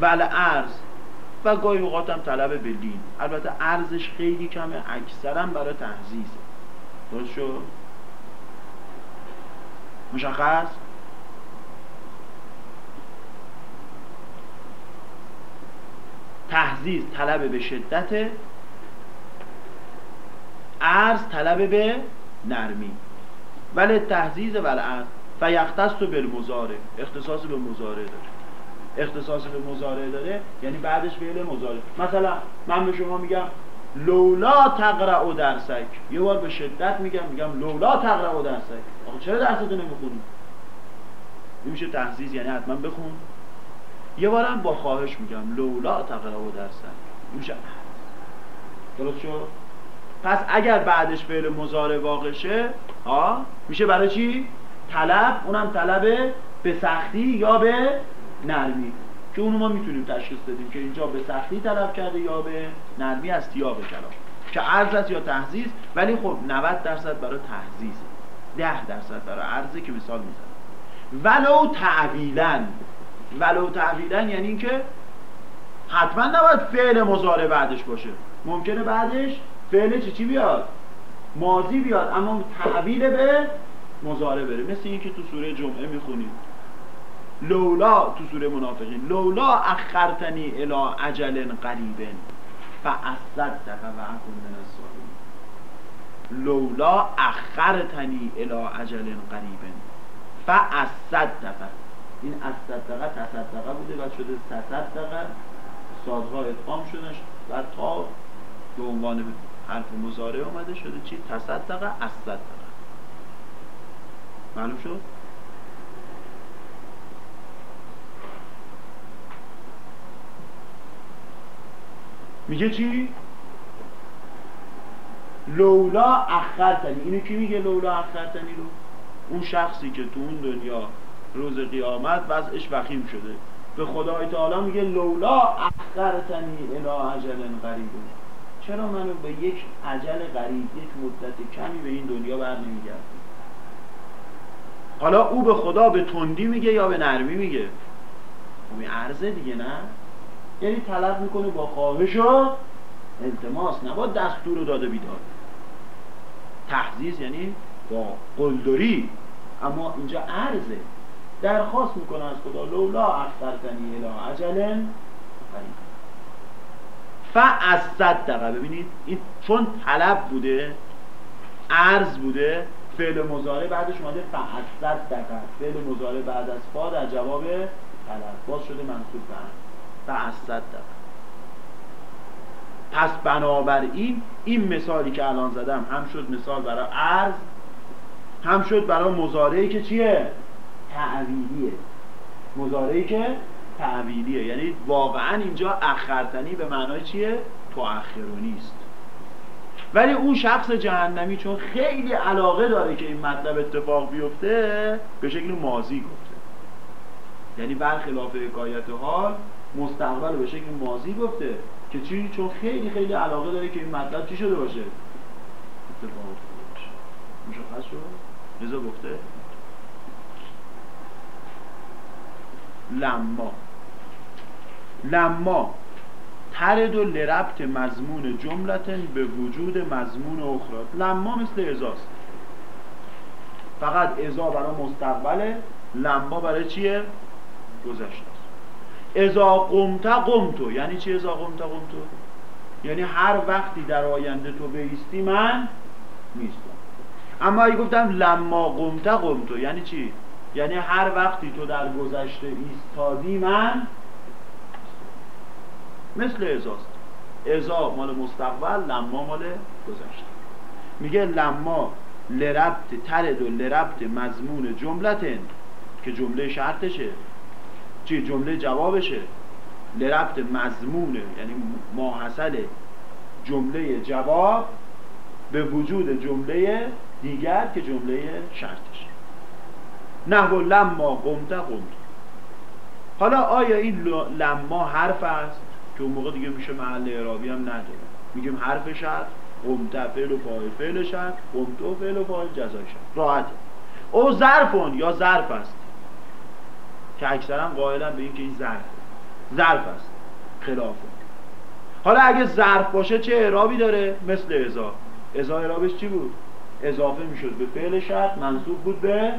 S2: ول ارز و گاهی اوقات هم طلب به لین البته ارزش خیلی کمه. اکثرا برای تحزیز درست شد مشخص؟ تحزیز طلب به شدت. ارز طلب به نرمی. ولی تحزیز ول ارز فیختص تو بالمزاره اختصاص به مزاره داره. اختصاص به مزاره داره یعنی بعدش فعل مزاره مثلا من به شما میگم لولا تقرأ درسک. یه بار به شدت میگم میگم لولا تقرأ درسک. آخه چرا درستو نمی‌خونی؟ میشه تحزیز یعنی حتما بخون. یه بارم با خواهش میگم لولا تقرأ درسک. میشه درست شد؟ پس اگر بعدش فعل مزاره واقع شه ها میشه برای چی؟ طلب اونم طلب به سختی یا به نرمی. که اونو ما می‌تونیم تشخیص بدیم که اینجا به سختی طلب کرده یا به نرمی از تیاب کلام. که عرض است یا تحزیز ولی خب 90 درصد برای تحزیز 10 درصد برای عرضه که مثال می‌زنم. ولو تعویلا ولو تعویلا یعنی اینکه حتما نباید فعل مضارع بعدش باشه. ممکنه بعدش فعل چی چی بیاد؟ ماضی بیاد اما تعویل به مضارع بره. مثل اینکه تو سوره جمعه می‌خونید لولا تو سوره منافقین لولا اخرتنی الى عجل قریب. فاصدق و اكن من لولا اخرتنی الى عجل قریب. فاصدق. این اصدقه تصدقه بوده و شده تصدقه سازها ادغام شده و تا به عنوان حرف مزارع اومده شده چی؟ تصدقه اصدقه معلوم شد؟ میگه چی؟ لولا اخرتنی. اینو کی میگه لولا اخرتنی رو؟ اون شخصی که تو اون دنیا روز قیامت وضعش وخیم شده. به خدای تعالی میگه لولا اخرتنی الى عجل قریب چرا منو به یک عجل قریب یک مدت کمی به این دنیا بر نمیگردی حالا او به خدا به تندی میگه یا به نرمی میگه؟ خب این عرضه دیگه نه؟ یعنی طلب می‌کنه با خواهش و التماس نه با دستور و داده بیدار تحزیز یعنی با قلدری. اما اینجا عرضه. درخواست می‌کنه از خدا لولا اخترتنی الی عجل از صد دقیقه ببینید این چون طلب بوده عرض بوده فعل مزاره بعدش اومده صد دقیقه فعل مزاره بعد از فا در جواب طلب. باز شده منصوب به صد دقیقه پس بنابراین این مثالی که الان زدم هم شد مثال برای عرض هم شد برای مزارعی که چیه؟ تعویلیه. مزارعی که تعویلیه. یعنی واقعا اینجا اخرتنی به معنای چیه؟ تو ولی اون شخص جهنمی چون خیلی علاقه داره که این مطلب اتفاق بیفته به شکل مازی گفته. یعنی برخلاف حکایت حال مستقبل به شکل مازی گفته که چی؟ چون خیلی خیلی علاقه داره که این مطلب چی شده باشه. اتفاق افتاده باشه. مشخص شد؟ لذا گفته؟ لما. لما. ترد و لربط مضمون جملتن به وجود مضمون اخرى. لما مثل ازاست فقط ازا برای مستقبله لما برای چیه؟ گذشته. ازا قمت قمتو یعنی چی ازا قمت قمتو؟ یعنی هر وقتی در آینده تو بیستی من میستم اما اگه گفتم لما قمت قمتو یعنی چی؟ یعنی هر وقتی تو در گذشته ایستادی من مثل ازاست ازا مال مستقبل لما مال گذشته. میگه لما لربط ترد و لربط مضمون جملتن که جمله شرطشه. چی جمله جوابشه. لربط مضمونه یعنی ماحصل جمله جواب به وجود جمله دیگر که جمله شرطشه نحو لما قمت قمت. حالا آیا این لما حرف است؟ که اون موقع دیگه میشه محل اعرابی هم نداره. میگیم حرف شرط قمت فعل و فاعل فعل شرط قمت و فعل و فاعل جزای شرط. راحته. او ظرفون یا ظرف است؟ که اکثرا قائلا به این که این ظرف ظرف است خلاف. حالا اگه ظرف باشه چه اعرابی داره؟ مثل ازا ازا اعرابش چی بود؟ اضافه می‌شد به فعل شرط منصوب بود به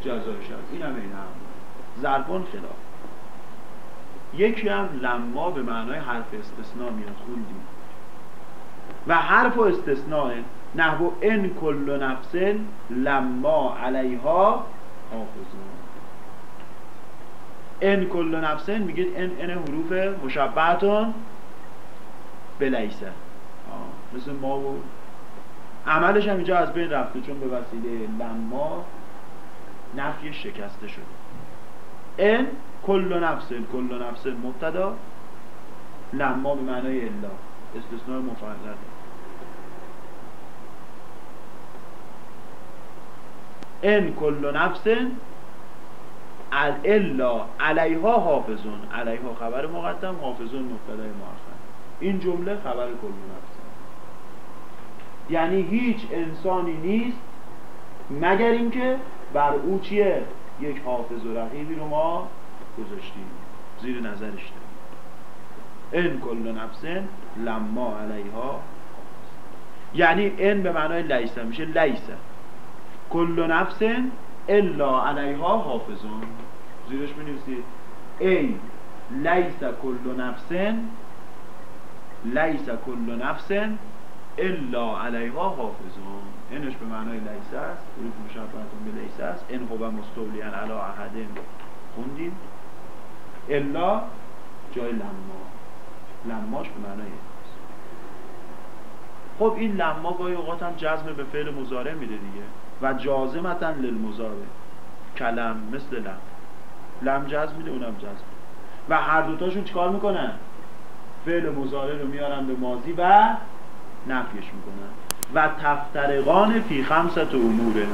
S2: جزای شرط. این هم این هم. ضربان خلاف. یکی هم لما به معنای حرف استثناء میاد خوندیم و حرف و استثناء نحو ان کل نفس لما علیها حافظون. ان کل نفسن میگید ان ان حروف مشبهتون بلیسه. مثل ما و عملش هم اینجا از بین رفته چون به وسیله لما نفی شکسته شده. ان کل نفس کل نفس مبتدا لما به معنای الا استثناء مفرده ان کل نفس الا علیها حافظون. علیها خبر مقدم حافظون مبتدای مؤخر این جمله خبر کل نفس یعنی هیچ انسانی نیست مگر اینکه بر او چیه؟ یک حافظ و رقیبی رو ما گذاشتیم. زیر نظرش داریم ان کل نفس لما علیها یعنی ان به معنای لیسه میشه لیسه کل نفس الا علیها حافظون. زیرش می نویسید. ای لیس کل نفس لیس کل نفس الا علیها حافظون. اینش به معنای لیس است. حروف مشبهتون به لیس است. این هو مستولیان علا احد خوندیم الا جای لما. لماش به معنای خب این لما گاهی اوقات هم جزم به فعل مزاره میده دیگه. و جازمتا للمزاره کلم مثل لم. لم جزم میده اونم جزم. و هر دوتاشون چیکار می‌کنن؟ فعل مزاره رو میارن به مازی و نفیش می‌کنن. و تفترقان فی خمسط اموره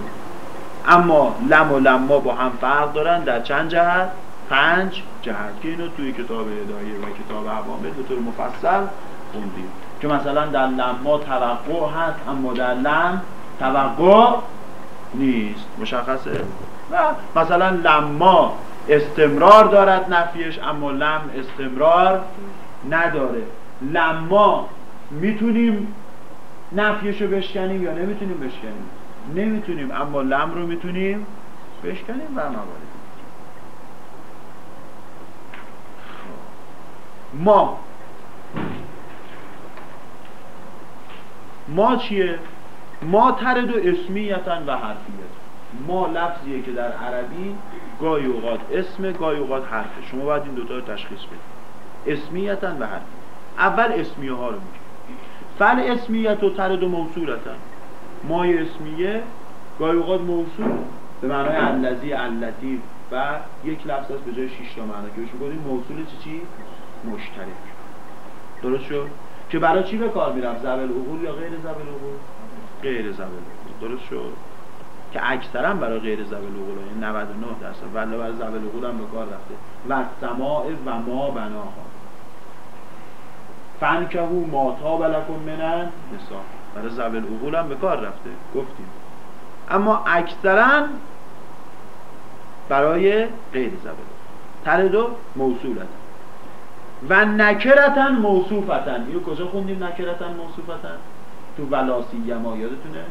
S2: اما لم و لما با هم فرق دارن در چند جهت؟ پنج جهت. که اینو توی کتاب هدایه و کتاب عوامل به طور مفصل خوندیم. که مثلا در لما توقع هست اما در لم توقع نیست مشخصه؟ و مثلا لما استمرار دارد نفیش اما لم استمرار نداره. لما می‌تونیم نفیش رو بشکنیم یا نمی‌تونیم بشکنیم؟ نمی‌تونیم اما لم رو می‌تونیم بشکنیم و موارد ما. ما چیه؟ ما ترد و اسمیتا و حرفیت ما لفظیه که در عربی گاهی اوقات اسم گاهی اوقات حرفه. شما باید این دوتا رو تشخیص بدید. اسمیتا و حرفی اول اسمیه ها رو میگه فل اسمیت و ترد و موصولتا مای اسمیه گاهی اوقات موصول به معنای الذی التی و یک لفظ است به جای 6 تا معنا که بهش میگیم موصول چی؟ چی؟ مشترک. درست شد؟ که برای چی به کار می‌رفت؟ زبل عقول یا غیر زبل عقول غیر زبل درست شد؟ که اکثرا برای غیر زبل عقول یعنی 99 درصد. ولی برای زبل عقول هم به کار رفته. و سماع و ما بناها. فنکهو ما تا بلکن منن نسا برای زبل عقول هم به کار رفته. گفتیم. اما اکثرا برای غیر زبل تردو موصولت. و نکرتن موصوفتن. اینو کجا خوندیم؟ نکرتن موصوفتن؟ تو ولاسی یما یادتونه؟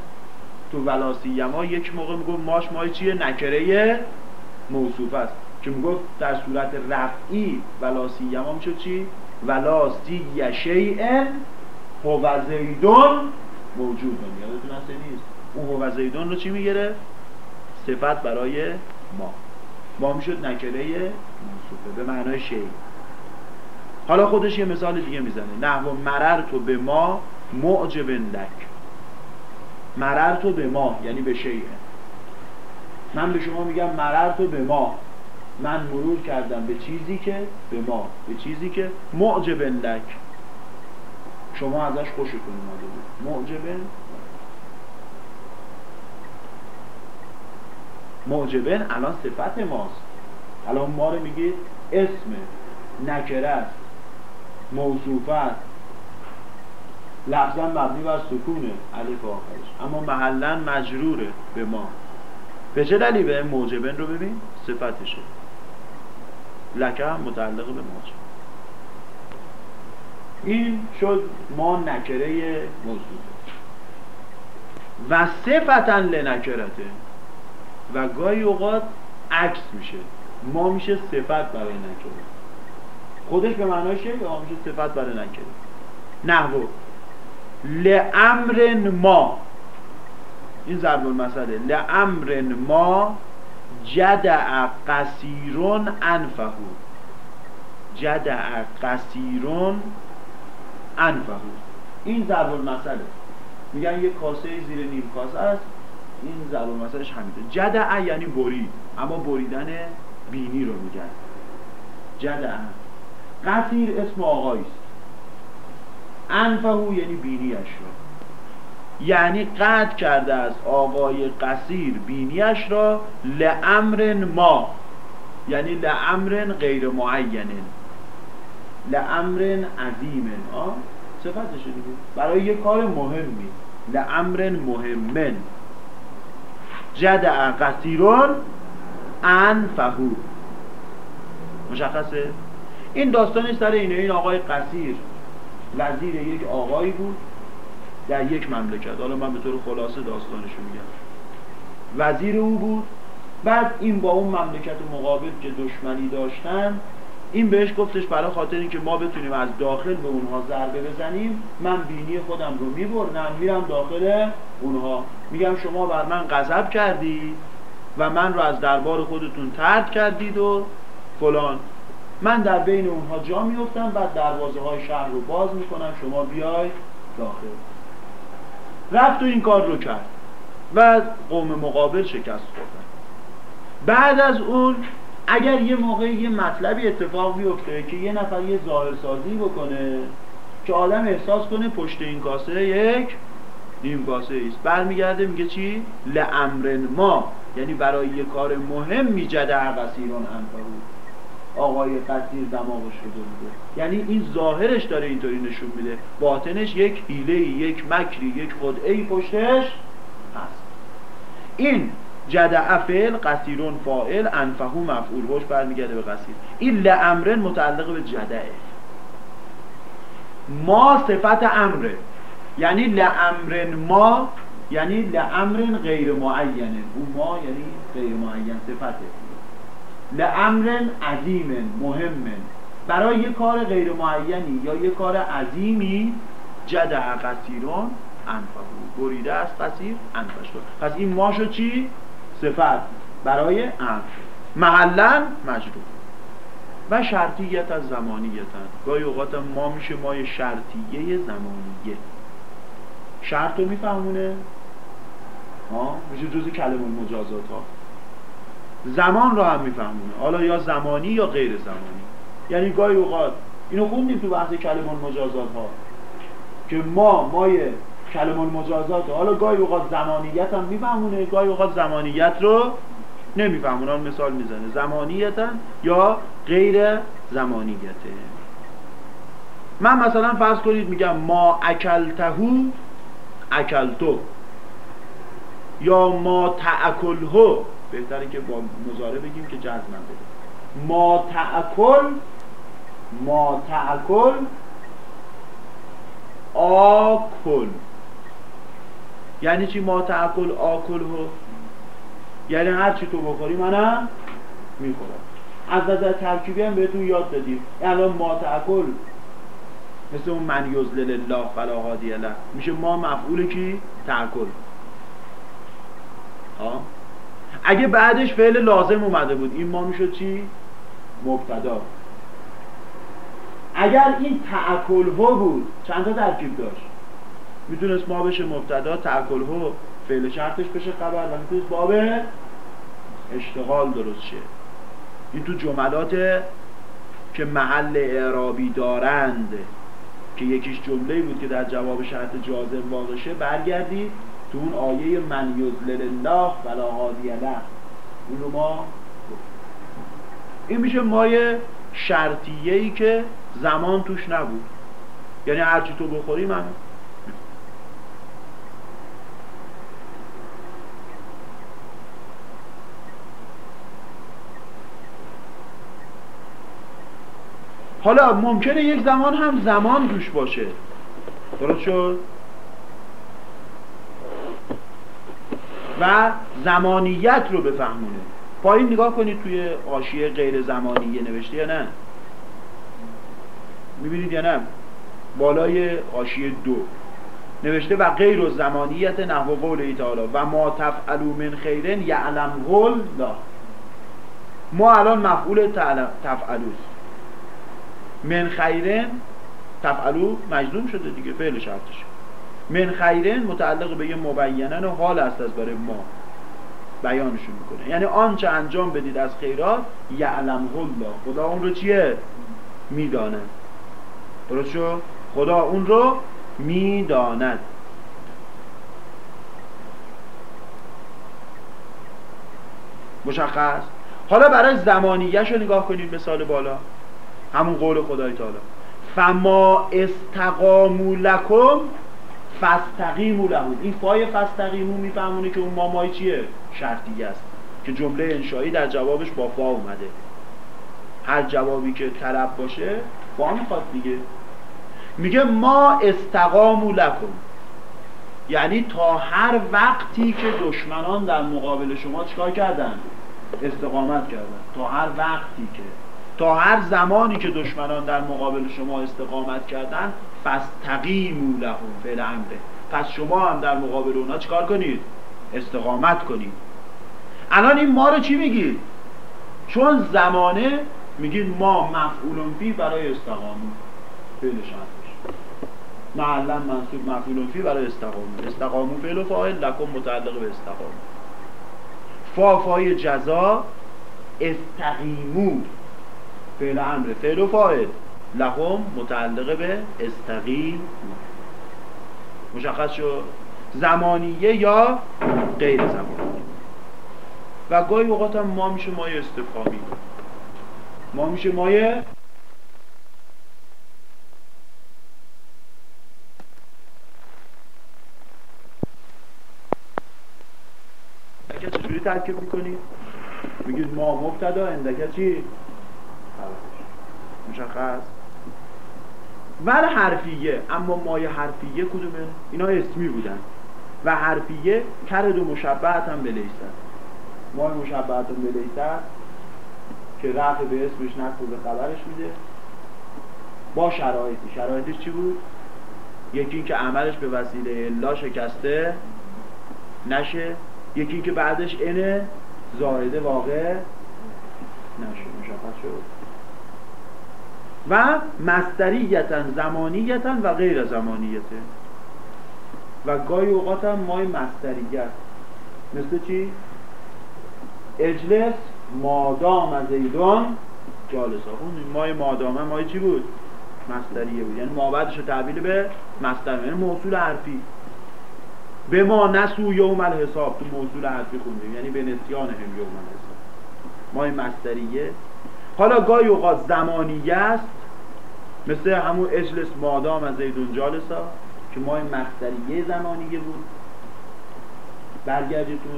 S2: تو ولاسی یما یک موقع می‌گفت ماش مای چیه؟ نکره موصوف است. که می‌گفت در صورت رفعی ولاسی یما میشه چی؟ ولاسی یشیئن هو زیدون موجودون یادتون هست نیست؟ اون هو زیدون رو چی می‌گیره صفت برای ما. ما می‌شد نکره موصوفه. به معنای شی حالا خودش یه مثال دیگه می‌زنه. نحو مرر تو به ما معجب لک مرر تو به ما یعنی به شیء من به شما میگم مرر تو به ما من مرور کردم به چیزی که به ما به چیزی که معجب لک شما ازش خوشتون اومده بود. معجب معجبن الان صفت ماست. الان ما رو میگید اسم نکره است موصوف است لفظا مبنی بر سکونه الف آخرش اما محلا مجروره به ما. به چه دلیله موجبن رو ببین صفتشه. لکه هم متعلق به موجب. این شد ما نکره موصوفه و صفتا لنکرته. و گاهی اوقات عکس میشه. ما میشه صفت برای نکره. خودش به معنای شی یا میشه صفت برای نکره. نحو لامر ما. این ضرب المثله. لامر ما جدع قصیرون انفهو. جدع قصیرون انفهو. این ضرب المثله. میگن یه کاسه زیر نیم کاسه است. این ضرب المثلش همیده جدع یعنی برید اما بریدن بینی رو میگن. جدع. قصیر اسم آقایی انفهو یعنی بینیش را. یعنی قطع کرده از آقای قصیر بینیش را لامر ما. یعنی لامر غیر معین لامر عظیم آه؟ صفتشه دیگه. برای یه کار مهمی. لامر مهمن. جدع قصیرون انفهو. مشخصه؟ این داستانش سر اینه. این آقای قصیر وزیر یک آقایی بود در یک مملکت. حالا من به طور خلاصه داستانشو میگم. وزیر او بود. بعد این با اون مملکت مقابل که دشمنی داشتن این بهش گفتش برای خاطر اینکه ما بتونیم از داخل به اونها ضربه بزنیم من بینی خودم رو میبرنم میرم داخل اونها. میگم شما بر من غضب کردید و من رو از دربار خودتون ترد کردید و فلان. من در بین اونها جا میفتم بعد دروازه های شهر رو باز می‌کنم شما بیای داخل. رفت و این کار رو کرد و قوم مقابل شکست خوردن. بعد از اون اگر یه موقع یه مطلبی اتفاق بیفته که یه نفر یه ظاهرسازی بکنه که آدم احساس کنه پشت این کاسه یک نیم کاسه است برمیگرده میگه چی؟ لعمرن ما. یعنی برای یه کار مهم میجده قصیران انفرود آقای قصیر دماغش شده بوده یعنی این ظاهرش داره اینطوری نشون میده. باطنش یک حیله یک مکری یک خدعه پشتش هست. این جدع فعل قصیرون فاعل انفهو مفعول. هوش برمیگرده به قصیر. این لامرن متعلق به جدعه. ما صفت امره. یعنی لامرن ما یعنی لامرن غیر معینه. او ما یعنی غیر معین صفته. لامرن عظیم مهم. برای یه کار غیر معینی یا یه کار عظیمی جدع قصیرون انفهو بریده از قصیر انفش پس این ما شد چی؟ صفت. برای انف. محلا مجرور. و شرطیت از زمانیتن گاهی اوقات ما میشه مای شرطیه زمانیه. شرط رو میفهمونه؟ ها؟ میشه جز کلمه مجازات ها. زمان رو هم میفهمونه. حالا یا زمانی یا غیر زمانی. یعنی گاهی اوقات اینو خوندیم تو بحث کلمه مجازات ها. که ما مای کلمه مجازات حالا گاهی اوقات زمانیت هم میفهمونه گاهی اوقات زمانیت رو نمیفهمونه. مثال می‌زنه. زمانیتا یا غیر زمانیته. من مثلا فرض کنید میگم ما اکلتهو اکلتو یا ما تأکلهو. بهتره که با مزاره بگیم که جزمن بده ما تأکل ما تأکل آکل. یعنی چی ما تأکل آکل هو یعنی هر چی تو بخوری منم می‌خورم. از نظر ترکیبی هم بهتون یاد دادیم الان ما تأکل مثل اون من یزلل الله فلا هادی له. میشه ما مفعول کی؟ تأکل. ها اگه بعدش فعل لازم اومده بود این ما می‌شد چی؟ مبتدا. اگر این تأکل ها بود چند تا ترکیب داشت؟ می‌تونست ما بشه مبتدا تأکل ها فعل شرطش بشه خبر و می‌تونست باب اشتغال درست شه. این تو جملات که محل اعرابی دارند که یکیش جمله بود که در جواب شرط جازم واقع شه برگردید تو اون آیه من یزلل الله فلا هادی له. اون رو ما این میشه مایه شرطیه ای که زمان توش نبود. یعنی هرچی تو بخوری من حالا ممکنه یک زمان هم زمان توش باشه. درست شد؟ و زمانیت رو بفهمونه. پایین نگاه کنید توی آشیه غیر زمانیه نوشته یا نه؟ می‌بینید یا نه؟ بالای آشیه دو. نوشته و غیر و زمانیت نحو قول تعالی و ما تفعلو من خیرن یعلم قول لا. ما الان مفعول تفعلوست. من خیرن تفعلو مجزوم شده دیگه فعل شرطش من خیرن متعلق به یه مبینن و حال است از برای ما بیانشون می‌کنه. یعنی آنچه انجام بدید از خیرات یعلم الله. خدا اون رو چیه؟ می‌داند. درست شو؟ خدا اون رو می‌داند. مشخص؟ حالا برای زمانیش رو نگاه کنید مثال بالا. همون قول خدای تعالی. فما استقامو لکم فستقیمو لهم این فای فستقیمو میفهمونه که اون مامای چیه؟ شرطیه است. که جمله انشایی در جوابش با فا اومده. هر جوابی که طلب باشه فا می‌خواد دیگه. میگه ما استقامو لکم. یعنی تا هر وقتی که دشمنان در مقابل شما چیکار کردن؟ استقامت کردن. تا هر وقتی که. تا هر زمانی که دشمنان در مقابل شما استقامت کردن فستقیمو لهم فعل امره پس شما هم در مقابل اونا چیکار کنید؟ استقامت کنید. الان این ما رو چی میگید؟ چون زمانه میگید ما مفعول فی برای استقامت فعل شرطش معلم منصوب مفعول فی برای استقامت استقامو فعل و فاعل لکم متعلق به استقامت فا فای جزا استقیمو فعل امر فعل و فاعل. لهم متعلق به استقیم مشخص شد. زمانیه یا غیر زمانیه. و گاهی اوقات هم ما میشه مایه استفهامی ما میشه مایه چجوری ترکیب می‌کنید میگید ما مبتدا اندکه چی؟ مشخص؟ ول حرفیه اما مایه حرفیه کدومه؟ اینا اسمی بودن. و حرفیه کرد و مشبهت هم بلیستن. مایه مشبهت هم بلیستن که رفع به اسمش نصب به خبرش میده. با شرایطی. شرایطش چی بود؟ یکی اینکه عملش به وسیله الا شکسته نشه. یکی اینکه بعدش اینه زایده واقع نشه. مشخص شد؟ و مستریتا زمانیتا و غیر زمانیته. و گاهی اوقات هم مای مستریت مثل چی؟ اجلس مادام زیدان جالسا خوندیم مای مادامه مای چی بود؟ مستریه بود. یعنی ما بعدش تحویل به مستر یعنی موصول حرفی. به ما نسو یوم الحساب تو موصول حرفی خوندیم. یعنی به نسیان هم یوم الحساب. مای مستریه حالا گاهی اوقات زمانیه است مثل همون اجلس مادام از زیدون جالسا که مای مستریه زمانیه بود برگردید تو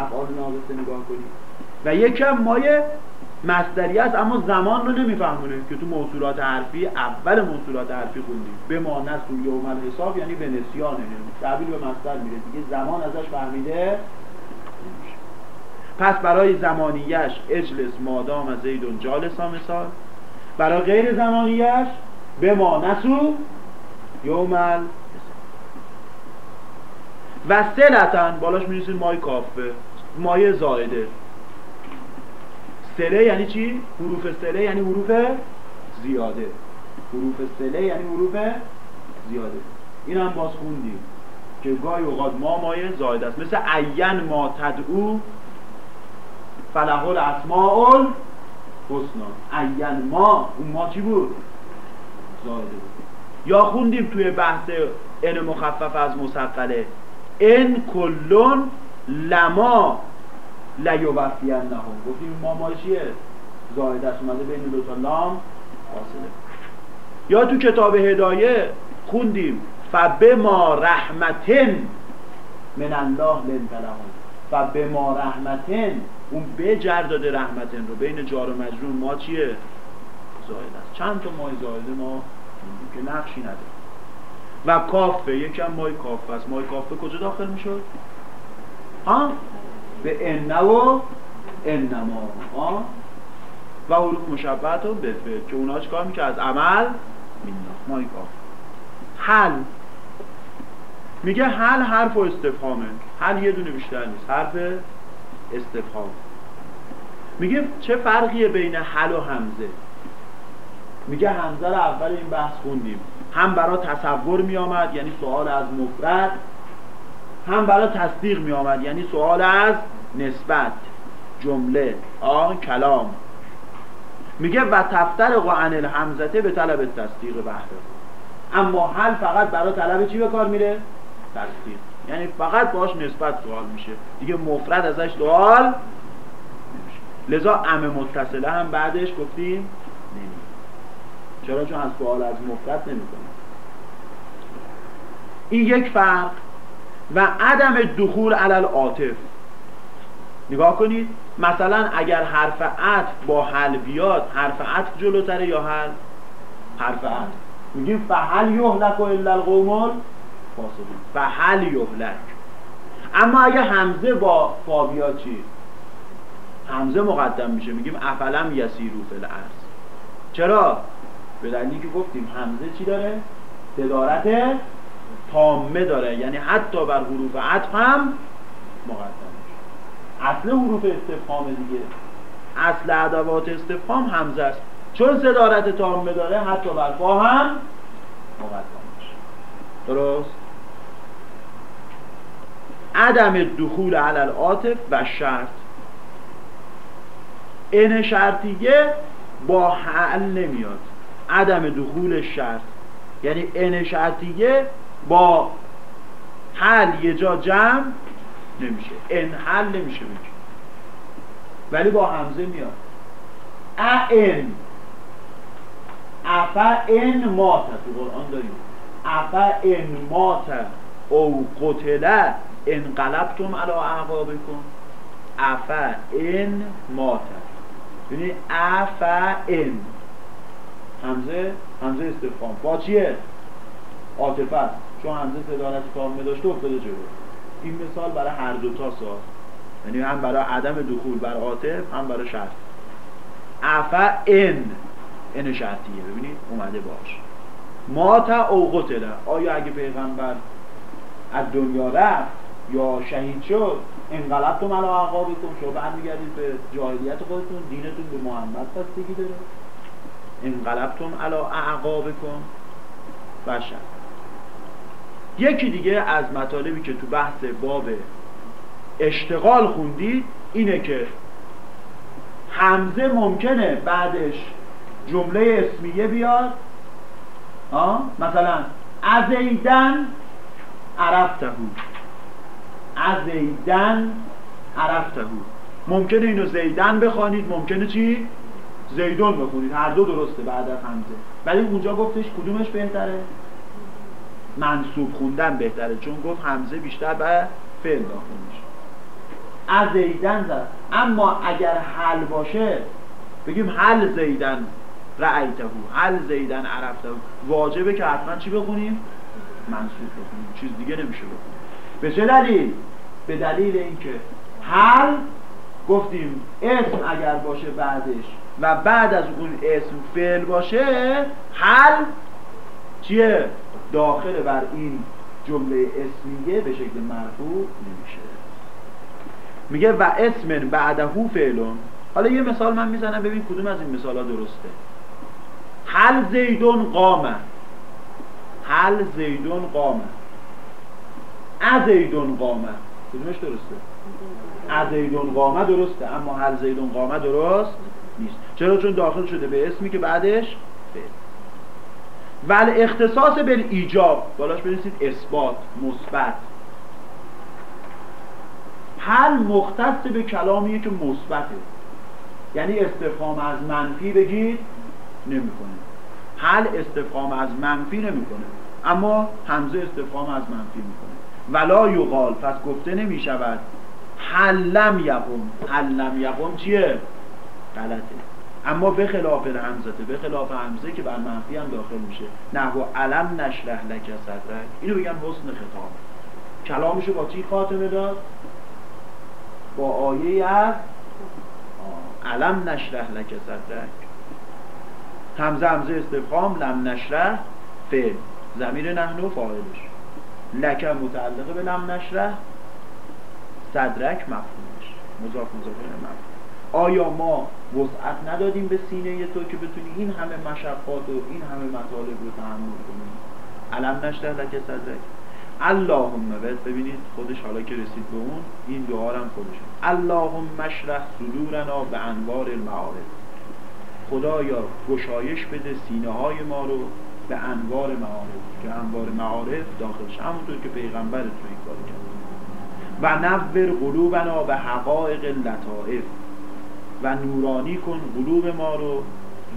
S2: افعال ناقصه نگاه کنید و یکم مای مصدری است اما زمان رو نمیفهمونه که تو موصولات حرفی اول موصولات حرفی خوندیم. به ما نسو یوم الحساب یعنی به نسیانه تحویل به مصدر میره دیگه زمان ازش فهمیده پس برای زمانیش اجلس مادام زیدون جالسا مثال. برای غیر زمانیش به ما نسو یوم و سلتن بالاش می‌رسید مای کافه مای زایده سله یعنی چی؟ حروف سله یعنی حروف زیاده. حروف سله یعنی حروف زیاده. این هم باز خوندیم که گاهی اوقات ما مایه زایده است. مثل عین ما تدعو فلح الاسماء حسنا عین ما اون ما چی بود؟ زایده بود. یا خوندیم توی بحث ان مخفف از مسقله. ان کلون لما لیوفین نهم گفتیم ما ما چیه؟ زایده است اومده بین دو تا لام. فاصله. یا تو کتاب هدایه خوندیم. فبه ما رحمتن من الله لنت فبه ما رحمتن اون به جر داده رحمتن رو بین جار و مجرون ما چیه؟ زایده است چند تا مای زایده ما که نقشی نداره و کافه یکم مای کافه است مای کافه کجا داخل می‌شد؟ ها؟ به انه و انما ها؟ و حروف مشبهت و بفه که اونا چکار میشه از عمل مای کافه حل میگه حل حرف و استفهامه. حل یه دونه بیشتر نیست. حرف استفهام. میگه چه فرقیه بین حل و همزه میگه همزه رو اول این بحث خوندیم. هم برای تصور میامد یعنی سوال از مفرد. هم برای تصدیق میامد یعنی سوال از نسبت. جمله آن کلام. میگه و تفتر عن الحمزته به طلب تصدیق بحثه اما حل فقط برای طلب چی به کار میره؟ تصدیق یعنی فقط باش نسبت سوال میشه. دیگه مفرد ازش سوال لذا ام متصله هم بعدش گفتیم نمی چرا؟ چون از سوال از مفرد نمی‌کنه. این یک فرق و عدم دخول علل عاطف نگاه کنید مثلا اگر حرف عطف با حل بیاد حرف عطف جلوتره یا حل؟ حرف عطف. میگیم فحل یهلک الا القوم فاسقون فحل یهلک. اما اگه همزه با فا بیاد چی؟ همزه مقدم میشه. میگیم افلم یسیرو فی الارض. چرا؟ به دلیلی که گفتیم همزه چی داره؟ دلالت تامه داره. یعنی حتی بر حروف عطف هم مقدم میشه. اصل حروف استفهام دیگه. اصل ادوات استفهام همزه است. چون صدارت تامه داره حتی بر فا هم مقدم میشه. درست؟ عدم دخول علل عاطف و شرط. این شرطیه با حل نمیاد. عدم دخول شرط. یعنی این شرطیه با حل یه جا جمع نمیشه. این حل نمیشه بگی. ولی با همزه میاد. این افا این مات. تو قرآن داریم. افا این مات. او قتله انقلبتم علا اعقابکم. افا این مات. یعنی افا این همزه همزه استفهام. با چیه؟ عاطفه است. چون همزه صدارت کامل داشته افتاده جلو. این مثال برای هر دو تا یعنی هم برای عدم دخول بر عاطف هم برای شرط. افا این این شرطیه. ببینید اومده باش. مات او قتله آیا اگه پیغمبر از دنیا رفت یا شهید شد انقلبتم علا عقابتون شما برمیگردید به جاهلیت خودتون دینتون به محمد بستگی داره. انقلبتم علا اعقابکم بشر. یکی دیگه از مطالبی که تو بحث باب اشتغال خوندید اینه که همزه ممکنه بعدش جمله اسمیه بیاد. آه؟ مثلا ازیدن عرفتهو ازیدن عرفتهو ممکنه اینو زیدن بخوانید ممکنه چی؟ زیدون بخونید. هر دو درسته بعد از همزه ولی اونجا گفتش کدومش بهتره؟ منصوب خوندن بهتره چون گفت همزه بیشتر به فعل داخل میشه. از زیدن زد. اما اگر حل باشه بگیم حل زیدن رأیتهو حل زیدن عرفته واجبه که حتما چی بخونیم؟ منصوب بخونیم. چیز دیگه نمیشه بخونیم. به چه دلیل؟ به دلیل اینکه حل گفتیم اسم اگر باشه بعدش و بعد از اون اسم فعل باشه حل چیه؟ داخل بر این جمله اسمیه به شکل مرفوع نمیشه. میگه و اسم بعدهو فعلون. حالا یه مثال من می‌زنم ببین کدوم از این مثال ها درسته. حل زیدون قامه. حل زیدون قامه. ازیدون قامه. کدومش درسته؟ ازیدون قامه درسته اما حل زیدون قامه درست نیست. چرا؟ چون داخل شده به اسمی که بعدش فعل ول اختصاص به ایجاب. بالاش برسید اثبات مثبت. حل مختص به کلامیه که مثبته. یعنی استفهام از منفی بگید نمی‌کنه. حل استفهام از منفی نمی‌کنه. اما همزه استفهام از منفی می‌کنه. ولا یقال. پس گفته نمی شود. حلم یقوم حلم یقوم چیه؟ غلطه. اما به خلاف همزته به خلاف همزه که بر منفی هم داخل میشه. نحو علم نشرح لک صدرک. اینو بگن حسن خطاب. کلامشو با چی خاتمه داد؟ با آیه از علم نشرح لک صدرک. همزه همزه استفهام لم نشرح فعل. زمیر نحنو فاعلش. لک متعلقه به لم نشرح صدرک مفهومش. مضاف مضاف مفهوم. آیا ما وسعت ندادیم به سینه تو که بتونی این همه مشقات و این همه مطالب رو تحمل کنی؟ علم نشته لکه صدرک. اللهم بهت ببینید خودش حالا که رسید به اون این دعا هم خودش اللهم مشرح صدورنا به انوار المعارف خدایا گشایش بده سینه های ما رو به انوار معارف که انوار معارف داخلش همونطور که پیغمبر تو این کار کرد. و نور قلوبنا به حقایق لطائف. و نورانی کن قلوب ما رو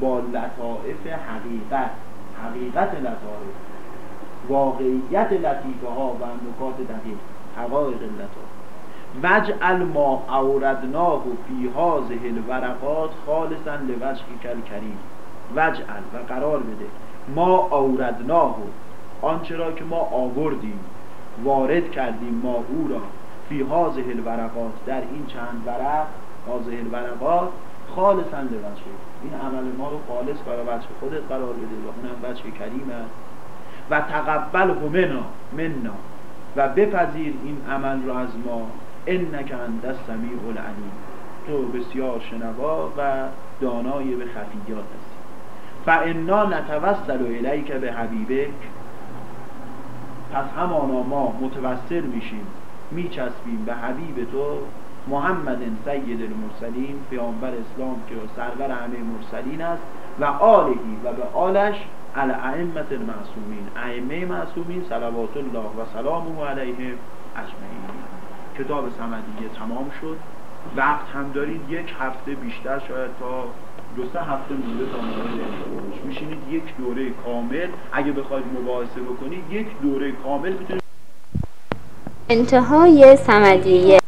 S2: با لطائف حقیقت حقیقت لطائف. واقعیت لطیفه ها و نکات دقیق حقایق لطائف. وجعل ما اوردناه فی هذه الورقات خالصا لوجه کل کریم وجعل و قرار بده. ما اوردناه آنچه را که ما آوردیم وارد کردیم ما او را. فی هذه الورقات در این چند ورق هذه الورقات خالصا لوجه این عمل ما رو خالص برای وجه خودت قرار بده. و اونم وجه کریم است. و تقبل منا منا. و بپذیر این عمل را از ما. انک انت السمیع العلیم. تو بسیار شنوا و دانای به خفیات هستی. فانا نتوسل الیک به حبیبک پس همانا ما متوسل میشیم. میچسبیم به حبیب تو محمد سید المرسلین پیامبر اسلام که سرور همه مرسلین است و آلهی و به آلش الائمت المعصومین. ائمه معصومین صلوات الله و سلامه علیهم اجمعین. کتاب سمدیه تمام شد. وقت هم دارید یک هفته بیشتر شاید تا دو سه هفته مونده تا مورد میشینید یک دوره کامل. اگه بخواید مباحثه بکنید یک دوره کامل می‌تونید
S1: انتهای سمدیه